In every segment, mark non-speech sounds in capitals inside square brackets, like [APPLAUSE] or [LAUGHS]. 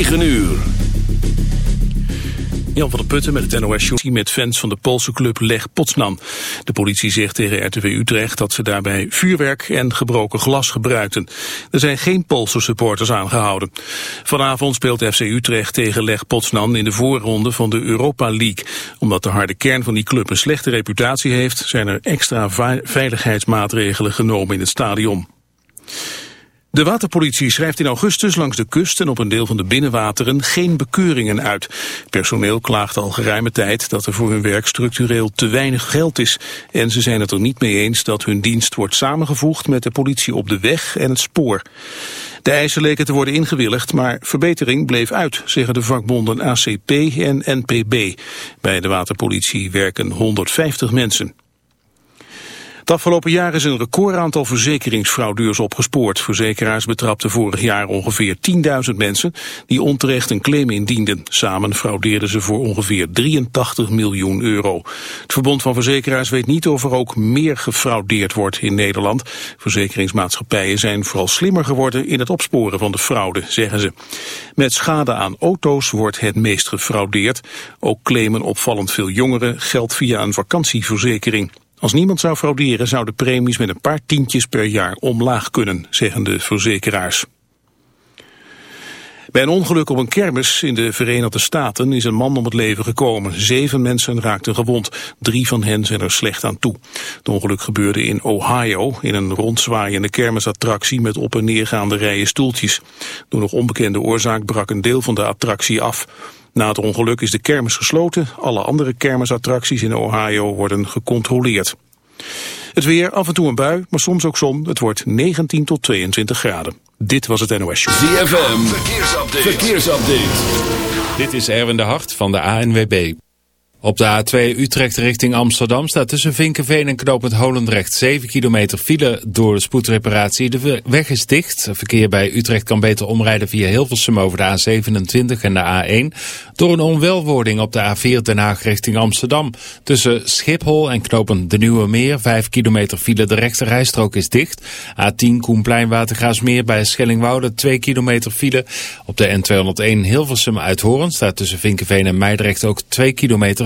9 uur. Jan van der Putten met het NOS Show met fans van de Poolse club Leg Potsdam. De politie zegt tegen RTV Utrecht dat ze daarbij vuurwerk en gebroken glas gebruikten. Er zijn geen Poolse supporters aangehouden. Vanavond speelt FC Utrecht tegen Leg Potsdam in de voorronde van de Europa League. Omdat de harde kern van die club een slechte reputatie heeft, zijn er extra veiligheidsmaatregelen genomen in het stadion. De waterpolitie schrijft in augustus langs de kust en op een deel van de binnenwateren geen bekeuringen uit. Personeel klaagt al geruime tijd dat er voor hun werk structureel te weinig geld is. En ze zijn het er niet mee eens dat hun dienst wordt samengevoegd met de politie op de weg en het spoor. De eisen leken te worden ingewilligd, maar verbetering bleef uit, zeggen de vakbonden ACP en NPB. Bij de waterpolitie werken 150 mensen. Het afgelopen jaar is een recordaantal verzekeringsfraudeurs opgespoord. Verzekeraars betrapten vorig jaar ongeveer 10.000 mensen die onterecht een claim indienden. Samen fraudeerden ze voor ongeveer 83 miljoen euro. Het Verbond van Verzekeraars weet niet of er ook meer gefraudeerd wordt in Nederland. Verzekeringsmaatschappijen zijn vooral slimmer geworden in het opsporen van de fraude, zeggen ze. Met schade aan auto's wordt het meest gefraudeerd. Ook claimen opvallend veel jongeren geld via een vakantieverzekering. Als niemand zou frauderen zou de premies met een paar tientjes per jaar omlaag kunnen, zeggen de verzekeraars. Bij een ongeluk op een kermis in de Verenigde Staten is een man om het leven gekomen. Zeven mensen raakten gewond. Drie van hen zijn er slecht aan toe. Het ongeluk gebeurde in Ohio, in een rondzwaaiende kermisattractie met op- en neergaande rijen stoeltjes. Door nog onbekende oorzaak brak een deel van de attractie af. Na het ongeluk is de kermis gesloten. Alle andere kermisattracties in Ohio worden gecontroleerd. Het weer, af en toe een bui, maar soms ook zon. Het wordt 19 tot 22 graden. Dit was het NOS Show. ZFM, verkeersupdate. verkeersupdate. Dit is Erwin de Hart van de ANWB. Op de A2 Utrecht richting Amsterdam staat tussen Vinkenveen en Knoopend Holendrecht 7 kilometer file door de spoedreparatie. De weg is dicht. Verkeer bij Utrecht kan beter omrijden via Hilversum over de A27 en de A1. Door een onwelwording op de A4 Den Haag richting Amsterdam. Tussen Schiphol en Knopend de Nieuwe Meer 5 kilometer file. De rechterrijstrook is dicht. A10 Koenplein Watergraasmeer bij Schellingwoude 2 kilometer file. Op de N201 Hilversum Uithoren staat tussen Vinkenveen en Meidrecht ook 2 kilometer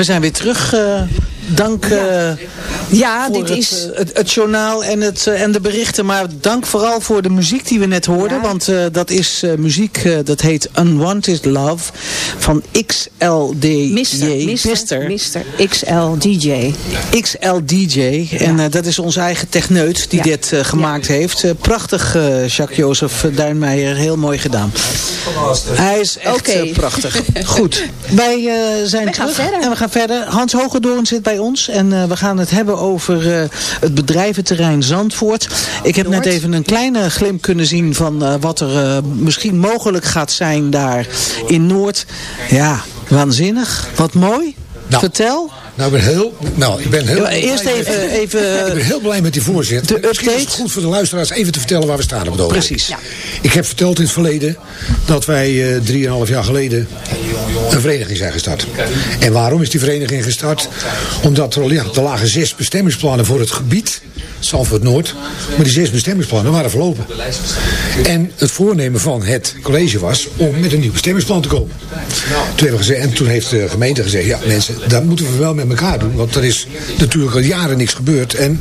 We zijn weer terug. eh, dank eh, Ja, dit het, is... eh, het, het journaal en, het, eh, en de berichten. Maar dank vooral voor de muziek die we net hoorden. Ja. Want eh, dat is muziek, dat heet Unwanted Love van XLDJ. Mister, Mister, Mister, XL DJ. XLDJ. En dat is onze eigen techneut die Ja. dit gemaakt heeft. Prachtig, eh, Jacques-Jozef Duinmeijer. Heel mooi gedaan. Hij is echt prachtig. [LAUGHS] Goed, wij zijn Wij terug verder. en we gaan verder. Hans Hogedoorn zit bij ons en we gaan het hebben over eh, het bedrijventerrein Zandvoort. Ik heb net even een kleine glimp kunnen zien van eh, wat er eh, misschien mogelijk gaat zijn daar in Noord. Ja, waanzinnig. Wat mooi. Nou. Vertel. Nou, ik ben heel, nou, ik ben heel Ja, blij eerst met- even, Ik ben even heel blij met die voorzet. De Misschien is het goed voor de luisteraars even te vertellen waar we staan op het ogenblik. Precies. Ja. Ik heb verteld in het verleden dat wij eh, drieënhalf jaar geleden een vereniging zijn gestart. En waarom is die vereniging gestart? Omdat er, al- ja, er lagen zes bestemmingsplannen voor het gebied, Zandvoort Noord. Maar die zes bestemmingsplannen waren verlopen. En het voornemen van het college was om met een nieuw bestemmingsplan te komen. Toen hebben we gezegd, en toen heeft de gemeente gezegd, ja mensen, dat moeten we wel met elkaar doen. Want er is natuurlijk al jaren niks gebeurd. En,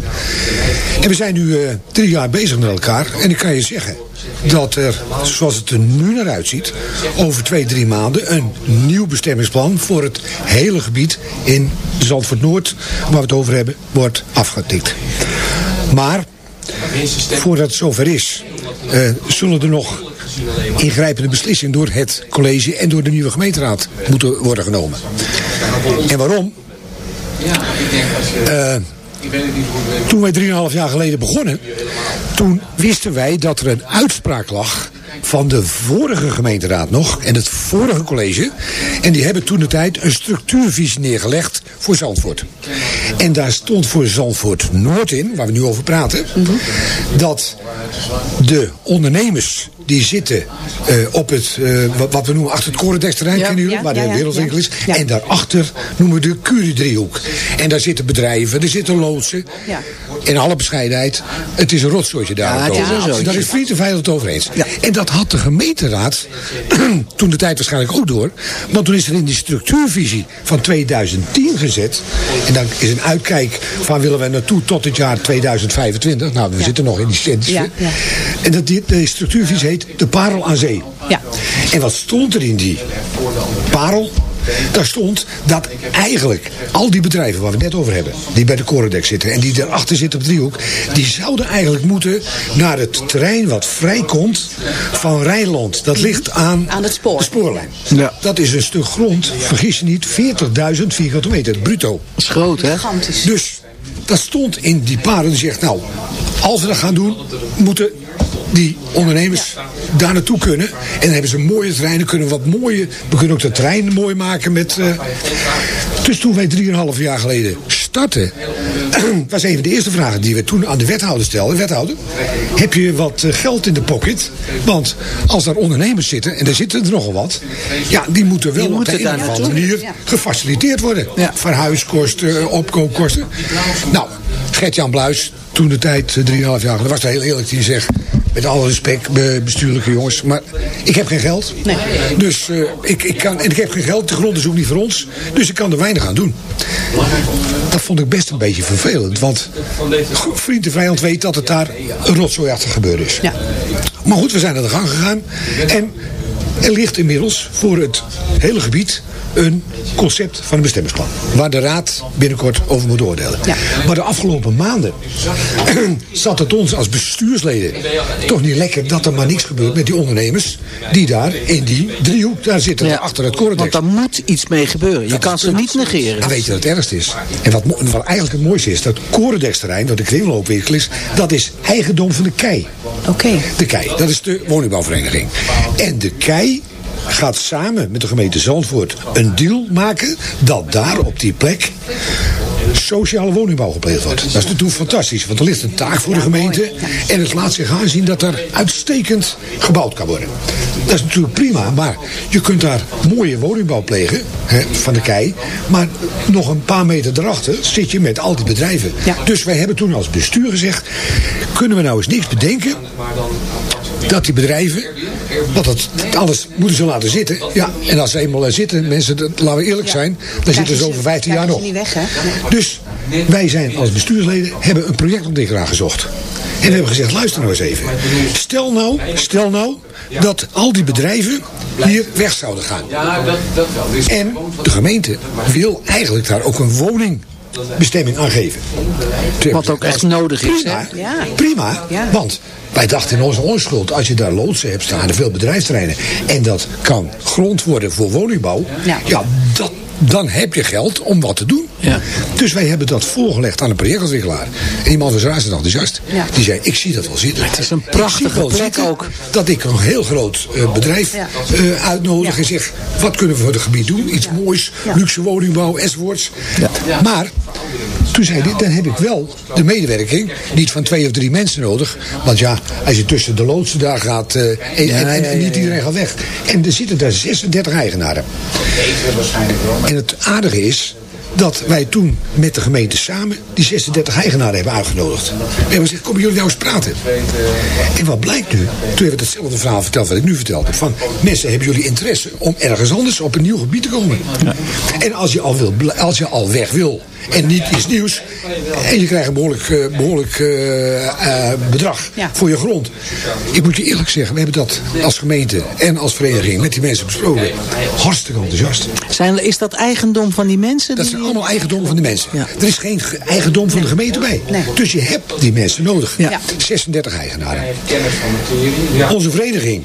en we zijn nu eh, drie jaar bezig met elkaar. En ik kan je zeggen dat er, zoals het er nu naar uitziet, over twee, drie maanden een nieuw bestemmingsplan voor het hele gebied in Zandvoort Noord, waar we het over hebben, wordt afgetikt. Maar voordat het zover is, eh, zullen er nog ingrijpende beslissingen door het college en door de nieuwe gemeenteraad moeten worden genomen. En waarom? Eh, toen wij 3,5 jaar geleden begonnen, toen wisten wij dat er een uitspraak lag van de vorige gemeenteraad nog en het vorige college. En die hebben toen de tijd een structuurvisie neergelegd voor Zandvoort. En daar stond voor Zandvoort Noord in, waar we nu over praten, dat de ondernemers die zitten eh, op het, eh, wat- we noemen achter het Corendeksterrein, Ja. Ja, waar de ja, wereldwinkel is. En daarachter noemen we de Curie-driehoek. En daar zitten bedrijven, er zitten loodsen. Ja. In alle bescheidenheid, het is een rotzooitje daar. Ja. Daar is Vriend en Veilig het over eens. En dat had de gemeenteraad [CLEARS THROAT] toen de tijd waarschijnlijk ook door. Want toen is er in die structuurvisie van 2010 gezet. En dan is een uitkijk van willen we naartoe tot het jaar 2025. Nou, we zitten nog in die centjes. Ja, ja. En dat die, die structuurvisie heet de Parel aan Zee. Ja. En wat stond er in die parel? Daar stond dat eigenlijk al die bedrijven waar we het net over hebben, die bij de Corendek zitten en die daarachter zitten op de driehoek, die zouden eigenlijk moeten naar het terrein wat vrijkomt van Rijnland. Dat ligt aan, Aan het spoor. de spoorlijn. Ja. Dat is een stuk grond, vergis je niet, 40.000 vierkante meter, bruto. Dat is groot, hè? Gigantisch. Dus dat stond in die parel. Die zegt, nou, als we dat gaan doen, moeten die ondernemers daar naartoe kunnen. En dan hebben ze mooie terreinen, kunnen we wat mooie... We kunnen ook de terreinen mooi maken met... eh, dus toen wij 3,5 jaar geleden starten... [CLEARS THROAT] was een van de eerste vragen die we toen aan de wethouder stelden. Wethouder, heb je wat eh, geld in de pocket? Want als daar ondernemers zitten, en er zitten er nogal wat... Ja, die moeten wel Die op de een daar of andere manier gefaciliteerd worden. Ja. Verhuiskosten, opkoopkosten. Nou, Gert-Jan Bluis, toen de tijd, eh, 3,5 jaar geleden, was er heel eerlijk die zegt... Met alle respect, be- bestuurlijke jongens. Maar ik heb geen geld. Nee. Dus eh, ik, ik kan, en ik heb geen geld. De grond is ook niet voor ons. Dus ik kan er weinig aan doen. Dat vond ik best een beetje vervelend. Want vriend en vijand weet dat het daar een rotzooiachtig gebeuren is. Ja. Maar goed, we zijn aan de gang gegaan. En er ligt inmiddels voor het hele gebied een concept van een bestemmingsplan. Waar de raad binnenkort over moet oordelen. Ja. Maar de afgelopen maanden [CLEARS THROAT] zat het ons als bestuursleden toch niet lekker dat er maar niks gebeurt met die ondernemers die daar in die driehoek daar zitten, Ja. achter het Want Corendek. daar moet iets mee gebeuren. Je kan ze niet negeren. En weet je wat het ergste is? En wat, eigenlijk het mooiste is, dat Corendeksterrein, dat de kringloopwinkel is, dat is eigendom van de KEI. Oké. De KEI, dat is de woningbouwvereniging. En de KEI gaat samen met de gemeente Zandvoort een deal maken dat daar op die plek sociale woningbouw gepleegd wordt. Dat is natuurlijk fantastisch, want er ligt een taak voor de gemeente en het laat zich aanzien dat er uitstekend gebouwd kan worden. Dat is natuurlijk prima, maar je kunt daar mooie woningbouw plegen hè, van de kei, maar nog een paar meter erachter zit je met al die bedrijven. Dus wij hebben toen als bestuur gezegd, kunnen we nou eens niks bedenken dat die bedrijven, want dat, alles moeten ze laten zitten. Ja, en als ze eenmaal er zitten, mensen, dat, laten we eerlijk zijn, dan zitten ze over 15 jaar nog. niet weg, hè? Dus wij zijn als bestuursleden, hebben een projectontwikkelaar gezocht. En hebben gezegd, luister nou eens even. Stel nou, stel nou dat al die bedrijven hier weg zouden gaan. En de gemeente wil eigenlijk daar ook een woningbestemming aan geven. Wat ook echt nodig is, hè? Prima, Ja. prima want wij dachten in onze onschuld, als je daar loodsen hebt staan en veel bedrijfsterreinen, en dat kan grond worden voor woningbouw, Ja. ja, dat, dan heb je geld om wat te doen. Ja. Dus wij hebben dat voorgelegd aan een projectontwikkelaar. En die man was razend enthousiast. Ja. Die zei, ik zie dat wel zitten. Het is een prachtige plek ook. Dat ik een heel groot eh, bedrijf Ja. eh, uitnodig en zeg, wat kunnen we voor het gebied doen? Iets moois, Ja. luxe woningbouw, enzovoorts. Maar toen zei hij, dan heb ik wel de medewerking, niet van twee of drie mensen nodig. Want ja, als je tussen de loodsen daar gaat, eh, en, en, en- en niet iedereen gaat weg. En er zitten daar 36 eigenaren. En het aardige is dat wij toen met de gemeente samen die 36 eigenaren hebben uitgenodigd. We hebben gezegd, kom jullie nou eens praten. En wat blijkt nu? Toen hebben we hetzelfde verhaal verteld wat ik nu verteld heb. Van mensen, hebben jullie interesse om ergens anders op een nieuw gebied te komen? En als je al, wil, als je al weg wil en niet iets nieuws. En je krijgt een behoorlijk, eh, behoorlijk eh, eh, bedrag Ja. voor je grond. Ik moet je eerlijk zeggen, we hebben dat als gemeente en als vereniging met die mensen besproken. Hartstikke enthousiast. Zijn, is dat eigendom van die mensen? Dat die- zijn allemaal eigendom van de mensen. Ja. Er is geen ge- eigendom van de gemeente bij. Nee. Dus je hebt die mensen nodig. Ja. 36 eigenaren. Onze vereniging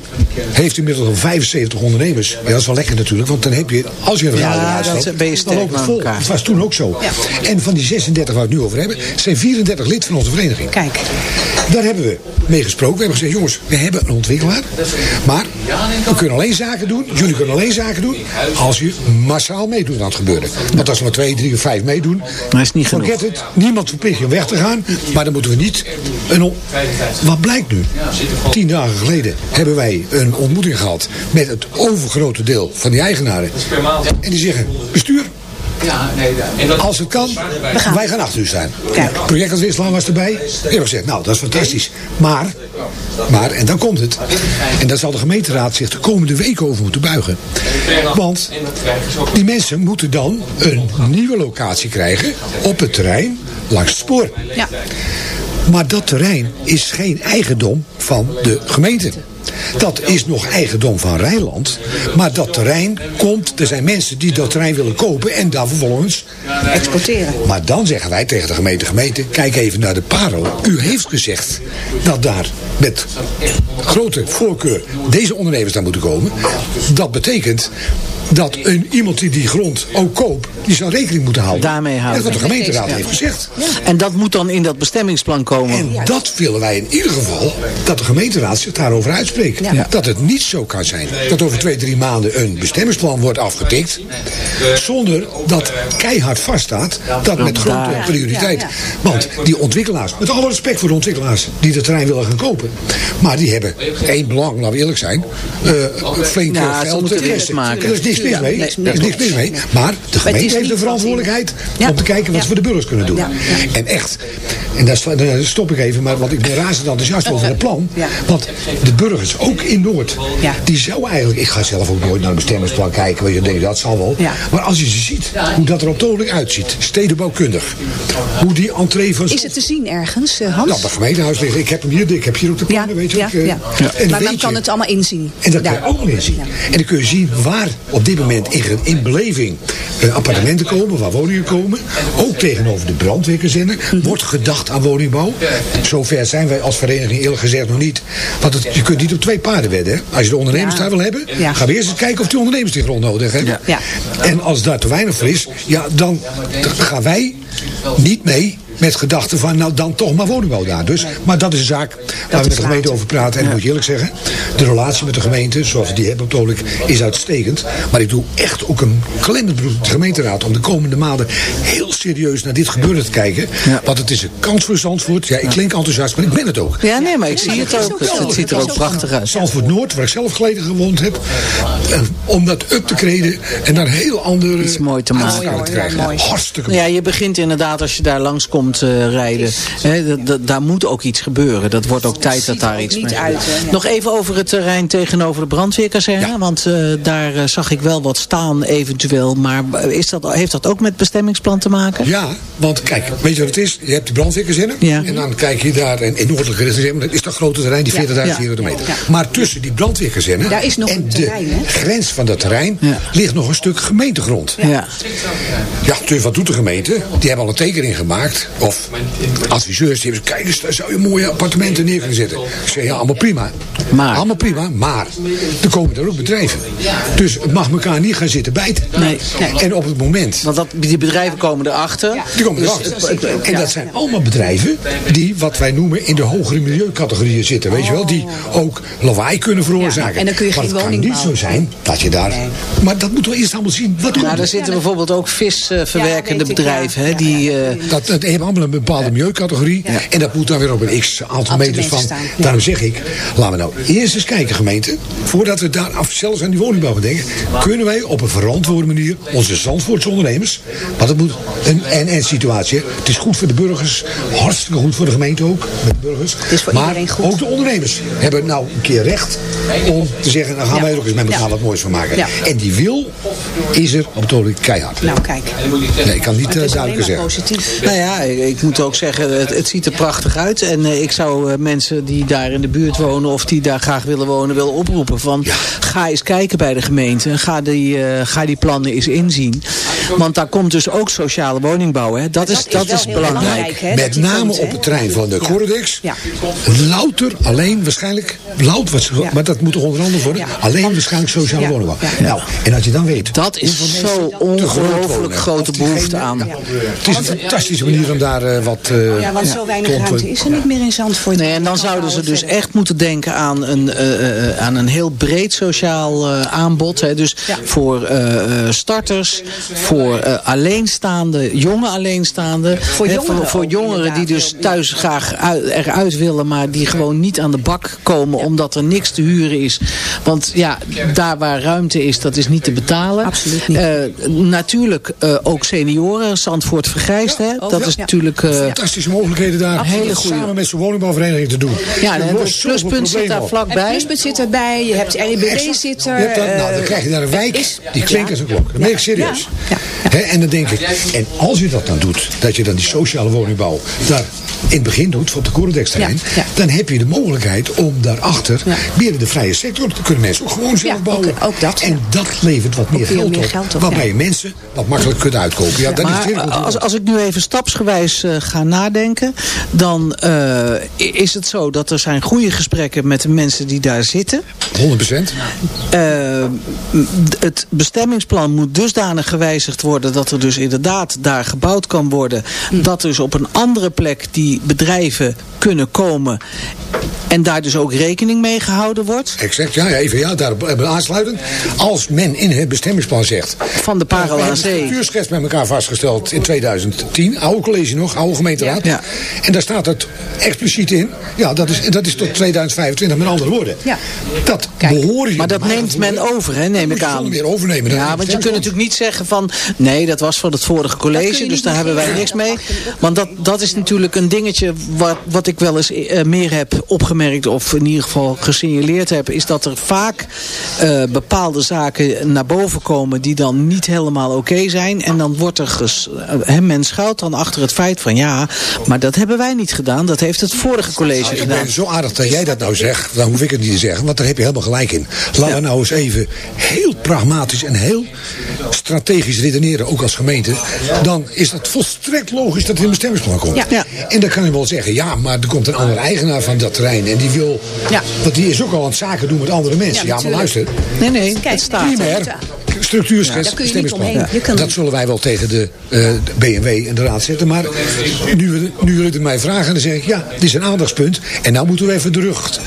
heeft inmiddels al 75 ondernemers. Ja, dat is wel lekker natuurlijk, want dan heb je, als je een vergadering Ja, dat dan loopt het vol. elkaar. Dat was toen ook zo. En van die 36 waar we het nu over hebben, zijn 34 lid van onze vereniging. Kijk. Daar hebben we mee gesproken. We hebben gezegd, jongens, we hebben een ontwikkelaar. Maar we kunnen alleen zaken doen, jullie kunnen alleen zaken doen, als je massaal meedoet aan het gebeuren. Want als er maar twee, drie of vijf meedoen, Dat is niet genoeg. Niemand verplicht je om weg te gaan, maar dan moeten we niet een... on- Wat blijkt nu? Tien dagen geleden hebben wij een ontmoeting gehad met het overgrote deel van die eigenaren. En die zeggen, bestuur, als het kan, wij gaan achter u staan. Kijk. Projectontwikkelaar was erbij. Hebben gezegd, nou, dat is fantastisch. Maar, maar, en dan komt het. En daar zal de gemeenteraad zich de komende weken over moeten buigen. Want die mensen moeten dan een nieuwe locatie krijgen op het terrein langs het spoor. Ja. Maar dat terrein is geen eigendom van de gemeente. Dat is nog eigendom van Rijnland. Maar dat terrein komt, er zijn mensen die dat terrein willen kopen en daar vervolgens Exporteren. maar dan zeggen wij tegen de gemeente, gemeente, kijk even naar de Paro. U heeft gezegd dat daar met grote voorkeur deze ondernemers daar moeten komen. Dat betekent dat een, iemand die die grond ook koopt, die zou rekening moeten houden. Daarmee houden. Dat is wat de gemeenteraad heeft gezegd. En dat moet dan in dat bestemmingsplan komen. En dat willen wij in ieder geval, dat de gemeenteraad zich daarover uitspreekt. Ja. Dat het niet zo kan zijn dat over twee, drie maanden een bestemmingsplan wordt afgetikt. Zonder dat keihard vaststaat dat met grote prioriteit. Want die ontwikkelaars, met alle respect voor de ontwikkelaars die het terrein willen gaan kopen. Maar die hebben één belang, laten we eerlijk zijn. eh flink ze geld te. Er is niks mis mee. Er is niks mis mee. Maar de gemeente heeft de verantwoordelijkheid om te kijken wat ze voor de burgers kunnen doen. En echt, en daar stop ik even, maar want ik ben razend enthousiast over het plan. Want de burgers, ook in Noord, Ja. die zou eigenlijk, ik ga zelf ook nooit naar een bestemmingsplan kijken, want je denkt dat zal wel. Ja. Maar als je ze ziet, hoe dat er op het uitziet, stedenbouwkundig, hoe die entree van... Is het te zien ergens, eh, Hans? Nou, bij het gemeentehuis liggen. Ik heb hem hier, ik heb hier ook de ja, plannen, weet je. ja, ook, eh, ja. en dan Maar men kan je- het allemaal inzien. en dat kan je ook nog eens zien. Ja. En dan kun je zien waar op dit moment in, in beleving eh, appartementen komen, waar woningen komen. Ook tegenover de brandweerkazerne Mhm. wordt gedacht aan woningbouw. Zover zijn wij als vereniging eerlijk gezegd nog niet. Want het, je kunt niet op twee paarden wedden. Hè? Als je de ondernemers daar wil hebben, gaan we eerst eens kijken of die ondernemers die grond nodig hebben. En als daar te weinig voor is, ja, dan gaan wij niet mee met gedachten van, nou dan toch maar woningbouw daar. Dus, maar dat is een zaak waar we met de gemeente over praten. En ik moet je eerlijk zeggen, de relatie met de gemeente, zoals we die hebben op het ogenblik, is uitstekend. Maar ik doe echt ook een klemmend beroep op de gemeenteraad om de komende maanden heel serieus naar dit gebeuren te kijken. Ja. Want het is een kans voor Zandvoort. Ja, ik klink enthousiast, maar ik ben het ook. Ja, nee, maar ik zie het ook. Het, ziet er ook prachtig uit. Zandvoort Noord, waar ik zelf geleden gewoond heb. om dat up te kreden en daar heel andere Iets mooi te maken. te krijgen. ja. Hartstikke mooi. Ja, je begint inderdaad als je daar langs eh, rijden. Daar moet ook iets gebeuren. Dat wordt ook tijd dat daar iets mee uit, gebeurt. hè, ja. Nog even over het terrein tegenover de brandweerkazerne. Ja. Want eh, daar eh, zag ik wel wat staan eventueel. Maar is dat, heeft dat ook met bestemmingsplan te maken? Ja, want kijk, weet je wat het is? Je hebt die brandweerkazerne. Ja. En dan kijk je daar in, in noordelijke richting. Dat is dat grote terrein, die 40.000 Ja. vierkante meter. Ja. Maar tussen die brandweerkazerne Daar is nog en een de terrein, hè? grens van dat terrein Ja. ligt nog een stuk gemeentegrond. Ja. Ja, dus wat doet de gemeente? Die hebben al een tekening gemaakt. Of adviseurs, die hebben kijk eens, daar zou je mooie appartementen neer kunnen zetten. Ik zeg, ja, allemaal prima. Maar? Allemaal prima, maar er komen er ook bedrijven. Dus het mag elkaar niet gaan zitten bijten. Nee. En op het moment Want dat, die bedrijven komen erachter. die komen Dus erachter. het- het- En dat zijn allemaal bedrijven die, wat wij noemen, in de hogere milieucategorieën zitten. Weet je wel, die ook lawaai kunnen veroorzaken. Ja, en dan kun je maar geen het kan woning niet zo zijn dat je daar... Maar dat moeten we eerst allemaal zien. Wat Nou, er? daar zitten bijvoorbeeld ook visverwerkende bedrijven. ja. Hè, die, ja, eh, Dat, dat allemaal een bepaalde milieucategorie. En dat moet dan weer op een x aantal meters van. staan. Daarom zeg ik, laten we nou eerst eens kijken gemeente. Voordat we daar af, zelfs aan die woningbouw gaan denken. Kunnen wij op een verantwoorde manier onze Zandvoortse ondernemers. Want het moet een en-en situatie. Het is goed voor de burgers. Hartstikke goed voor de gemeente ook. Met de burgers. is voor maar iedereen goed. ook de ondernemers hebben nou een keer recht. Om te zeggen, nou gaan Ja. wij er ook eens met elkaar Ja. wat moois van maken. Ja. En die wil is er op het ogenblik keihard. Nou, kijk. Nee, ik kan niet Het eh, duidelijker zeggen. positief. Nou ja, ik, ik moet ook zeggen, het, het ziet er prachtig uit. En eh, ik zou eh, mensen die daar in de buurt wonen of die daar graag willen wonen, willen oproepen van ga eens kijken bij de gemeente. en Ga die, eh, ga die plannen eens inzien. Want daar komt dus ook sociale woningbouw. Hè. Dat, is, dat is belangrijk. hè, Met name komt, op het terrein van de Ja. Ja. Louter alleen waarschijnlijk, lout, wat, Ja. maar dat moet toch onderhandeld worden? Ja. Alleen Want- waarschijnlijk sociale Ja. woningbouw. Ja. Nou, en als je dan weet... Dat is zo ongelooflijk grote behoefte aan. Ja. Het is een fantastische manier om daar eh, wat... eh, Ja, want zo weinig te ruimte is er niet meer in Zandvoort. Nee, en dan zouden ze dus echt moeten denken aan een, eh, eh, aan een heel breed sociaal aanbod. Hè. Dus Ja. voor eh, eh, starters, voor eh, alleenstaande, jonge alleenstaanden. Voor hè, jongeren voor, jongeren die dus thuis graag uit- eruit willen, maar die gewoon niet aan de bak komen omdat er niks te huren is. Want ja, daar waar ruimte is, dat is niet te betalen. Absoluut niet. Eh, natuurlijk eh, ook senioren, Zandvoort vergrijst. hè. Dat is. Natuurlijk... eh, Fantastische mogelijkheden daar. Hele goede. Samen met zo'n woningbouwvereniging te doen. ja, en het zoveel pluspunt zit daar op. Het vlakbij. pluspunt zit erbij, je hebt RIBD Extra. zit er. Je hebt dat- nou, dan eh, krijg je daar een wijk, is- die klinkt ja. als een klok. Dat meen ik serieus. Ja, ja. Hè, en dan denk ik, en als je dat dan doet, dat je dan die sociale woningbouw daar in het begin doet, op de Corendeksterrein, Ja, ja. dan heb je de mogelijkheid om daarachter, Ja. binnen de vrije sector, dan kunnen mensen ook gewoon zelf Ja, bouwen. ook- ook dat, En dat levert wat meer, geld, meer op, geld op, waarbij ja. je mensen wat makkelijk kunt uitkopen. Ja, dat is Maar goed. als, als ik nu even stapsgewijs eh, ga nadenken, dan eh, is het zo dat er zijn goede gesprekken met de mensen die daar zitten. 100 procent. Eh, het bestemmingsplan moet dusdanig gewijzigd worden dat er dus inderdaad daar gebouwd kan worden. Dat dus op een andere plek die bedrijven kunnen komen en daar dus ook rekening mee gehouden wordt. Exact, ja, ja, even ja, daarop eh, aansluitend. Als men in het bestemmingsplan zegt... Van de Parel We aan hebben Zee. structuurschets met elkaar vastgesteld in 2010. Oude college nog, oude gemeenteraad. Ja. En daar staat het expliciet in. Ja, dat is, dat is tot 2025 met andere woorden. Ja. Dat Kijk. behoren je Maar dat neemt men over, hè, neem ik aan. meer overnemen. Ja, want je kunt natuurlijk niet zeggen van... nee, dat was van het vorige college, dus daar hebben wij niks mee. Want dat, dat is natuurlijk een dingetje wat, wat ik wel eens eh, meer heb opgemerkt... of in ieder geval gesignaleerd heb... is dat er vaak eh, bepaalde zaken naar boven komen... die dan niet helemaal oké zijn. En dan wordt er... Ges, eh, men schuilt dan achter het feit van... ja, maar dat hebben wij niet gedaan. Dat heeft het vorige college Ik gedaan. ben zo aardig dat jij dat nou zegt. Dan hoef ik het niet te zeggen, want daar heb je helemaal gelijk in. Laten we nou eens even heel pragmatisch en heel strategisch redeneren, ook als gemeente. Dan is dat volstrekt logisch dat het in een bestemmingsplan komt. Ja. Ja. En dan kan je wel zeggen, ja, maar er komt een andere eigenaar van dat terrein. En die wil, Ja. want die is ook al aan het zaken doen met andere mensen. Ja, Ja, maar luister, Nee, nee, Kijk, het staat primair structuurschets, daar kun je niet omheen. Je Dat zullen wij wel tegen de, eh, de BMW en de raad zetten. Maar nu, nu jullie het mij vragen, dan zeg ik, ja, dit is een aandachtspunt. En nou moeten we even de rug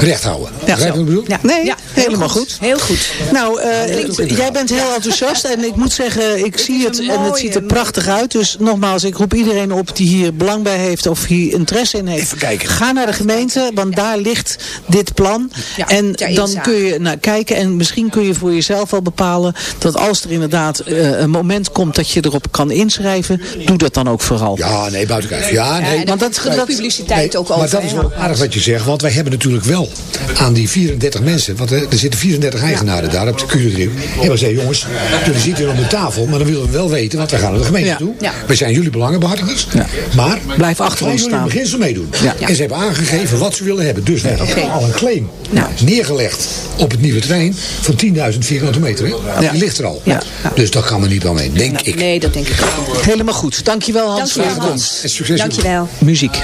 recht houden. Begrijp je wat ik bedoel? Ja. Nee, Ja, helemaal goed. Heel goed. Nou, eh, jij bent heel enthousiast en ik moet zeggen, ik zie het en het ziet er prachtig uit. Dus nogmaals, ik roep iedereen op die hier belang bij heeft of hier interesse in heeft. Even kijken. Ga naar de gemeente, want daar ligt dit plan. Ja, en dan kun je naar kijken en misschien kun je voor jezelf wel bepalen dat als er inderdaad eh, een moment komt dat je erop kan inschrijven, doe dat dan ook vooral. Ja, nee, buiten kijf. Ja, nee. want dat- dat- publiciteit ook over. maar dat is wel aardig wat je zegt, want wij hebben natuurlijk wel aan die 34 mensen, want er, er zitten 34 eigenaren daar op de Curedriel. En we zeggen, jongens, jullie zitten hier om de tafel, maar dan willen we wel weten, want wij gaan naar de gemeente Ja. toe. Ja. Wij zijn jullie belangenbehartigers, Ja. maar Blijf achter ons jullie in staan. beginsel meedoen. Ja. En ze hebben aangegeven wat ze willen hebben. Dus wij hebben al een claim Nou. neergelegd op het nieuwe terrein van 10.000 vierkante meter. Hè? Ja. Die ligt er al. Ja. Dus dat kan er niet wel mee, denk ik. Nee, dat denk ik ook. Helemaal goed. Dankjewel Hans Dankjewel, voor je. Dankjewel. Muziek.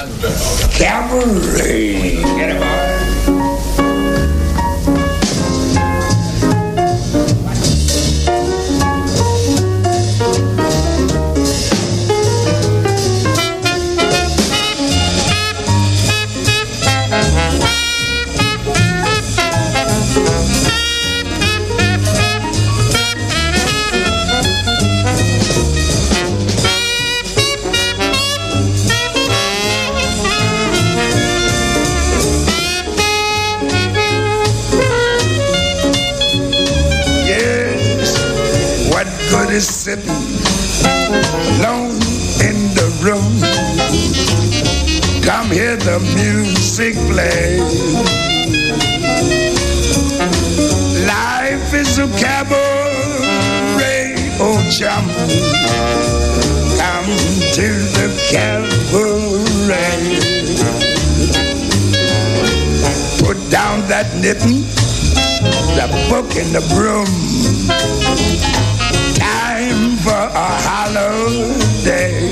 Sitting alone in the room? Come hear the music play. Life is a cabaret, oh chum. Come to the cabaret. Put down that knitting the book and the broom. For a holiday.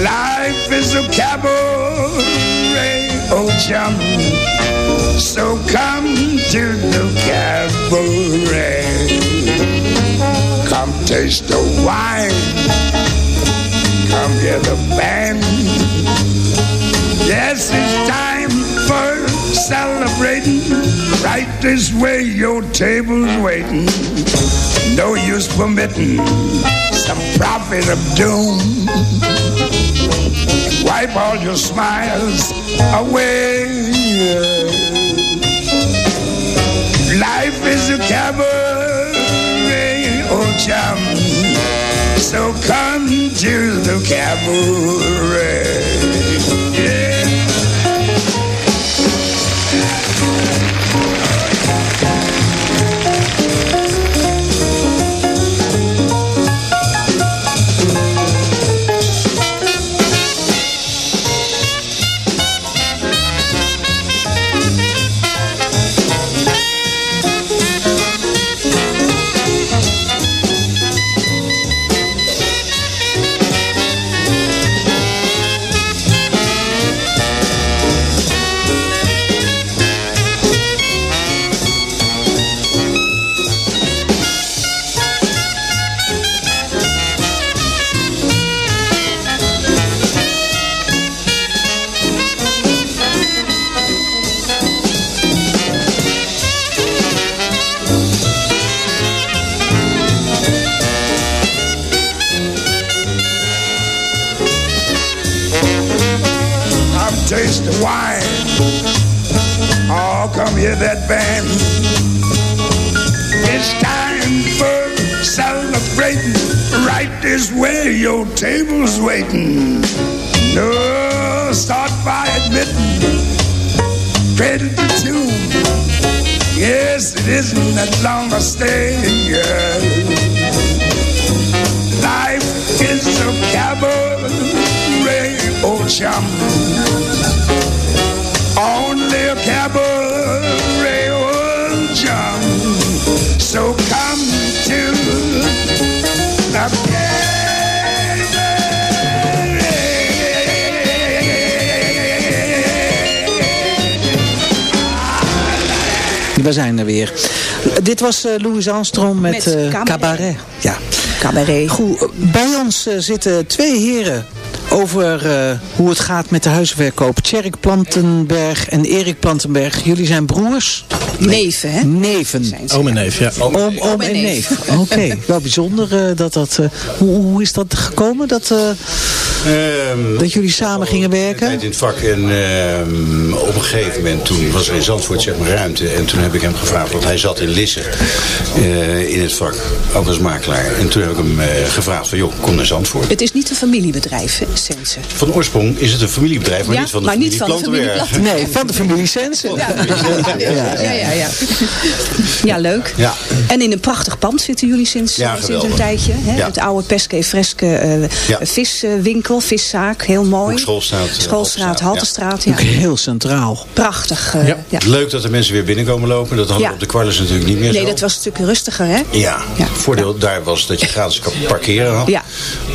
Life is a cabaret, oh chum. So come to the cabaret. Come taste the wine. Come hear the band. Yes, it's time celebrating. Right this way, your table's waiting. No use permitting some prophet of doom. Wipe all your smiles away. Life is a cabaret, oh chum. So come to the cabaret. Yeah. That band. It's time for celebrating. Right this way, your table's waiting. No, start by admitting. Credit the tune. Yes, it isn't that long a stay. Life is a cabaret, oh chum. Only a cabaret, We zijn er weer. Dit was eh, Louis Armstrong met, Met eh, Cabaret. cabaret. Ja. Cabaret. Goed, bij ons eh, zitten twee heren over eh, hoe het gaat met de huizenverkoop. Tjerk Plantenberg en Erik Plantenberg. Jullie zijn broers? Neven, hè? Neven. Oom en neef, ja. Oom, oom en neef. Oké, wel bijzonder. eh, dat dat, eh, hoe, hoe is dat gekomen? Dat, eh, Ehm, Dat jullie samen gingen werken? tijd in het vak en ehm, op een gegeven moment toen was er in Zandvoort zeg maar ruimte en toen heb ik hem gevraagd, want hij zat in Lisse eh, in het vak, ook als makelaar. En toen heb ik hem eh, gevraagd van joh, kom naar Zandvoort. Het is niet een familiebedrijf, hè, Sense. Van oorsprong is het een familiebedrijf, maar Ja, niet van de maar familie niet van de familie Plantenberg. Nee, van de familie Sensen. Ja, ja, ja. Ja, ja leuk. Ja. En in een prachtig pand zitten jullie sinds, Ja, sinds een tijdje. Hè? Ja. Het oude Pesque Fresque eh, Ja. Viswinkel, viszaak. Heel mooi. Ook Schoolstraat, eh, Schoolstraat, Haltestraat. Ja. Heel centraal. Prachtig. eh, ja. Leuk dat de mensen weer binnenkomen lopen. Dat hadden Ja. we op de Quarles natuurlijk niet meer Nee, zo. dat was een stuk rustiger, hè? Ja, Ja. voordeel daar was dat je gratis kan parkeren had. Ja.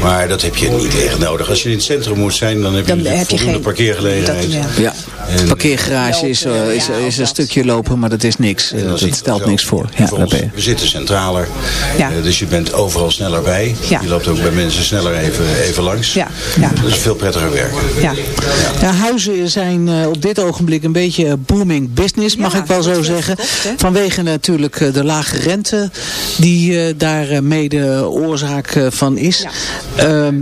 Maar dat heb je niet echt nodig. Als je in het centrum moet zijn, dan heb je Dan natuurlijk heb je voldoende geen- parkeergelegenheid. dat- ja. Ja. En- Parkeergarage is, eh, is, is een stukje lopen, maar dat is niks. Eh, Dat stelt zo. niks voor. Ja, ons, we zitten centraler, Ja. Eh, dus je bent overal sneller bij. Ja. Je loopt ook bij mensen sneller even, even langs. Ja, ja. Dat is veel prettiger werken. Ja. Ja, huizen zijn eh, op dit ogenblik een beetje booming business, mag Ja, ik wel zo zeggen. Vanwege natuurlijk eh, de lage rente die eh, daar mede oorzaak van is. Ja. Ehm,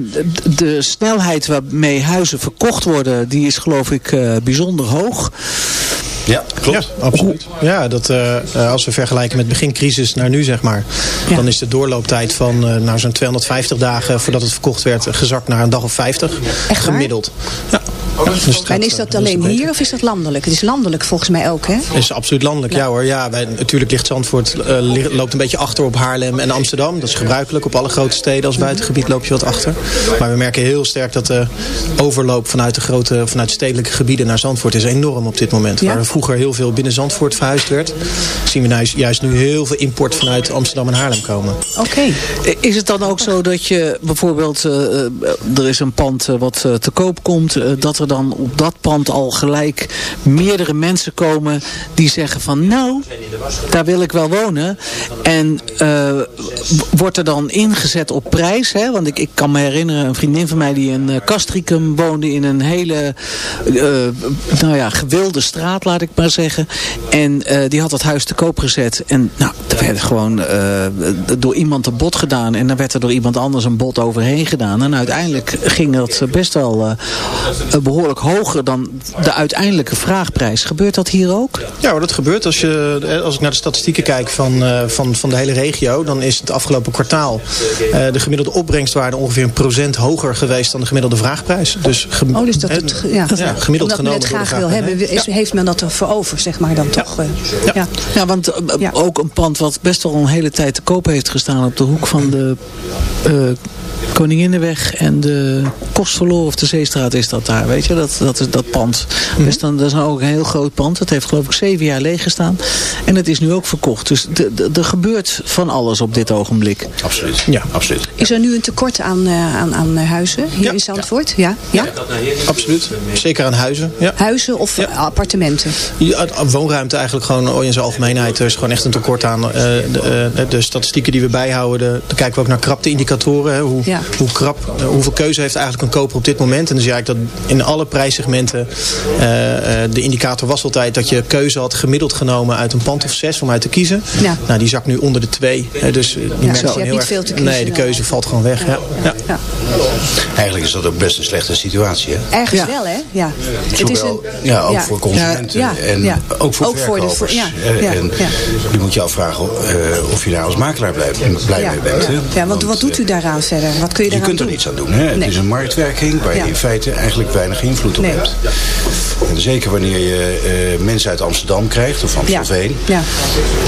de, snelheid waarmee huizen verkocht worden, die is geloof ik eh, bijzonder hoog. Ja, klopt. Ja, absoluut. Ja, dat, eh, eh, als we vergelijken met begincrisis naar nu, zeg maar. Ja. Dan is de doorlooptijd van eh nou, zo'n 250 dagen voordat het verkocht werd gezakt naar een dag of 50. Echt waar? Gemiddeld. Ja. En is eh, dat een alleen hier of is dat landelijk? Het is landelijk volgens mij ook, hè? Het is absoluut landelijk, ja, hoor. Ja, wij, natuurlijk ligt Zandvoort eh, loopt een beetje achter op Haarlem en Amsterdam. Dat is gebruikelijk. Op alle grote steden als buitengebied loop je wat achter. Maar we merken heel sterk dat de overloop vanuit de grote, vanuit de stedelijke gebieden naar Zandvoort is enorm op dit moment. Ja? Waar er vroeger heel veel binnen Zandvoort verhuisd werd, zien we nou juist nu heel veel import vanuit Amsterdam en Haarlem komen. Oké. Is het dan ook zo dat je bijvoorbeeld, eh, eh, er is een pand eh, wat eh, te koop komt, eh, dat er dan op dat pand al gelijk meerdere mensen komen die zeggen van nou, daar wil ik wel wonen. En eh, wordt er dan ingezet op prijs? Hè? Want ik, ik kan me herinneren, een vriendin van mij die in Castricum woonde in een hele eh, nou ja, gewilde straat, laat ik maar zeggen. En die had dat huis te koop gezet. En nou, er werd gewoon door iemand een bod gedaan. En dan werd er door iemand anders een bod overheen gedaan. En uiteindelijk ging dat best wel eh, behoorlijk hoger dan de uiteindelijke vraagprijs. Gebeurt dat hier ook? Ja, dat gebeurt. Als, je, eh, als ik naar de statistieken kijk van, eh, van, van de hele regio... dan is het afgelopen kwartaal eh, de gemiddelde opbrengstwaarde ongeveer een procent hoger geweest dan de gemiddelde vraagprijs. Dus, gem- Oh, dus dat het, ja. ja, gemiddeld Omdat men genomen het graag wil hebben, is, heeft men dat ervoor over, zeg maar dan toch? eh. Ja. Ja, want Ja. ook een pand wat best wel een hele tijd te koop heeft gestaan op de hoek van de eh, Koninginnenweg en de Kostverloren of de Zeestraat is dat daar, weet je, dat, dat, is dat pand. Mhm. Dus dan, dat is nou ook een heel groot pand. Het heeft geloof ik zeven jaar leeg gestaan. En het is nu ook verkocht. Dus de- de- er gebeurt van alles op dit ogenblik. Absoluut. Ja. Absoluut. Is er nu een tekort aan, eh, aan, aan huizen hier Ja. in Zandvoort? Ja. Ja? Absoluut. Zeker aan huizen. Ja. Huizen of Ja. appartementen? Ja, woonruimte eigenlijk gewoon in zijn algemeenheid. Er is gewoon echt een tekort aan. eh, de, eh, de statistieken die we bijhouden, de- dan kijken we ook naar krapte-indicatoren. hè. Hoe, Ja. hoe krap, eh, hoeveel keuze heeft eigenlijk een koper op dit moment. En dan zie je eigenlijk dat in alle prijssegmenten eh, eh, de indicator was altijd dat je keuze had gemiddeld genomen uit een pand of zes om uit te kiezen. Ja. Nou, die zakt nu onder de twee. hè, dus die merkt dus je gewoon hebt heel niet erg- veel te kiezen. Nee, de keuze valt gewoon weg. Ja. Ja. Ja. Eigenlijk is dat ook best een slechte situatie. Hè? Ergens Ja. wel, hè? Ja. Zowel, ja, ook voor consumenten Ja, en ja. ook voor Ook voor de- verkopers. voor- ja, Eh, ja, en ja. je moet je afvragen eh, of je daar als makelaar blij, blij Ja. mee bent. Hè? Ja, want wat doet u daaraan verder? Wat kun je kunt er niets aan doen. Hè? Het is een marktwerking waar Ja. je in feite eigenlijk weinig invloed op Nee. hebt. En zeker wanneer je eh, mensen uit Amsterdam krijgt of Amstelveen. Ja.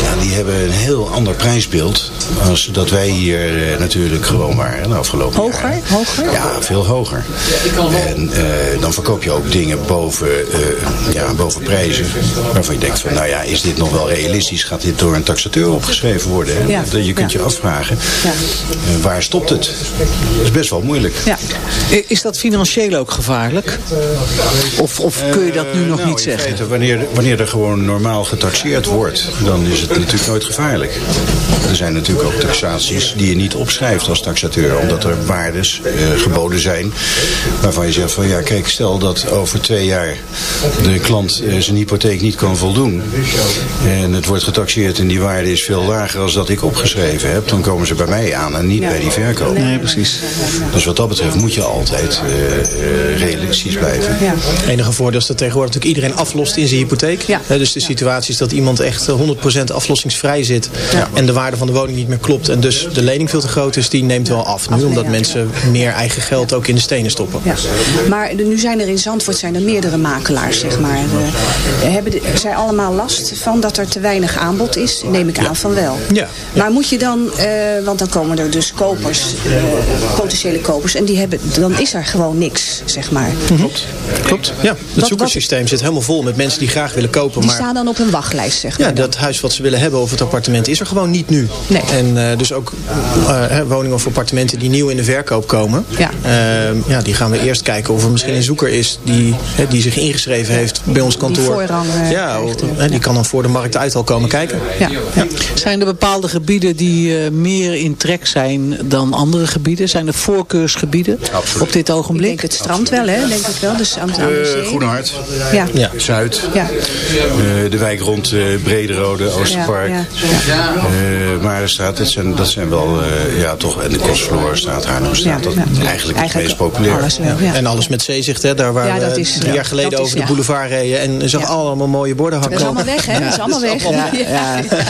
Ja, die hebben een heel ander prijsbeeld als dat wij hier eh, natuurlijk gewoon waren de afgelopen Hoger? jaren. Hoger? Ja, veel hoger. En eh, dan verkoop je ook dingen boven, ja, boven prijzen. Waarvan je denkt van, nou ja, is dit nog wel realistisch? Gaat dit door een taxateur opgeschreven worden? hè? Dat- Je kunt je afvragen, Ja. waar stopt het? Dat is best wel moeilijk. Ja. Is dat financieel ook gevaarlijk? Of, of kun je dat nu nog nou, niet zeggen? feite, wanneer, wanneer er gewoon normaal getaxeerd wordt, dan is het natuurlijk nooit gevaarlijk. Er zijn natuurlijk ook taxaties die je niet opschrijft als taxateur, omdat er waardes eh, geboden zijn waarvan je zegt van ja, kijk, stel dat over twee jaar de klant eh, zijn hypotheek niet kan voldoen en het wordt getaxeerd en die waarde is veel lager als dat ik opgeschreven heb, dan komen ze bij mij aan en niet bij die verkoper. Nee, precies. Dus wat dat betreft moet je altijd eh, eh, realistisch blijven. Ja. Het enige voordeel is dat tegenwoordig natuurlijk iedereen aflost in zijn hypotheek. Ja. Dus de situatie is dat iemand echt eh, 100% aflossingsvrij zit. En de waarde van de woning niet meer klopt. En dus de lening veel te groot is, die neemt wel af nu. Omdat mensen meer eigen geld ook in de stenen stoppen. Ja. Maar de- nu zijn er in Zandvoort zijn er meerdere makelaars, zeg maar. Eh, hebben de, zij allemaal last van dat er te weinig aanbod is? Neem ik aan van wel. Ja. Maar moet je dan, eh, want dan komen er dus kopers, eh, potentiële kopers, en die hebben, dan is er gewoon niks, zeg maar. Klopt. Klopt. Ja, het wat- zoekersysteem zit helemaal vol met mensen die graag willen kopen. Die maar staan dan op een wachtlijst, zeg maar. Ja, dat huis wat ze willen hebben of het appartement is er gewoon niet nu. Nee. En eh, dus ook eh, hè, woningen of appartementen die nieuw in de verkoop komen. Ja. Ehm, ja, die gaan we eerst kijken of er misschien een zoeker is die, hè, die zich ingeschreven heeft bij ons kantoor. voorrang, eh, ja, krijgt, o- hè, die kan dan voor de markt uit al komen kijken. Ja. Zijn er bepaalde gebieden die eh, meer in trek zijn dan andere gebieden? Zijn er voorkeursgebieden op dit Ik ogenblik? denk het strand wel, hè? Denk ik wel. Dus de Eh zee. Groene Hart, Ja. Ja. Zuid, Ja. eh, de wijk rond eh Brederode, Oosterpark, Ja, eh Marenstraat. Dat zijn, dat zijn wel, eh, ja toch, en de Kostvloerstraat, Haarlemstraat. Ja, dat ja. eigenlijk het meest populair. Alles wel, ja. En alles met zeezicht, hè, daar waar Ja, dat we is- ja, jaar geleden dat is- over de ja. boulevard reden. En zag Ja. allemaal mooie borden Dat hangen. is allemaal weg, hè? Dat is allemaal weg. [LAUGHS] Ja,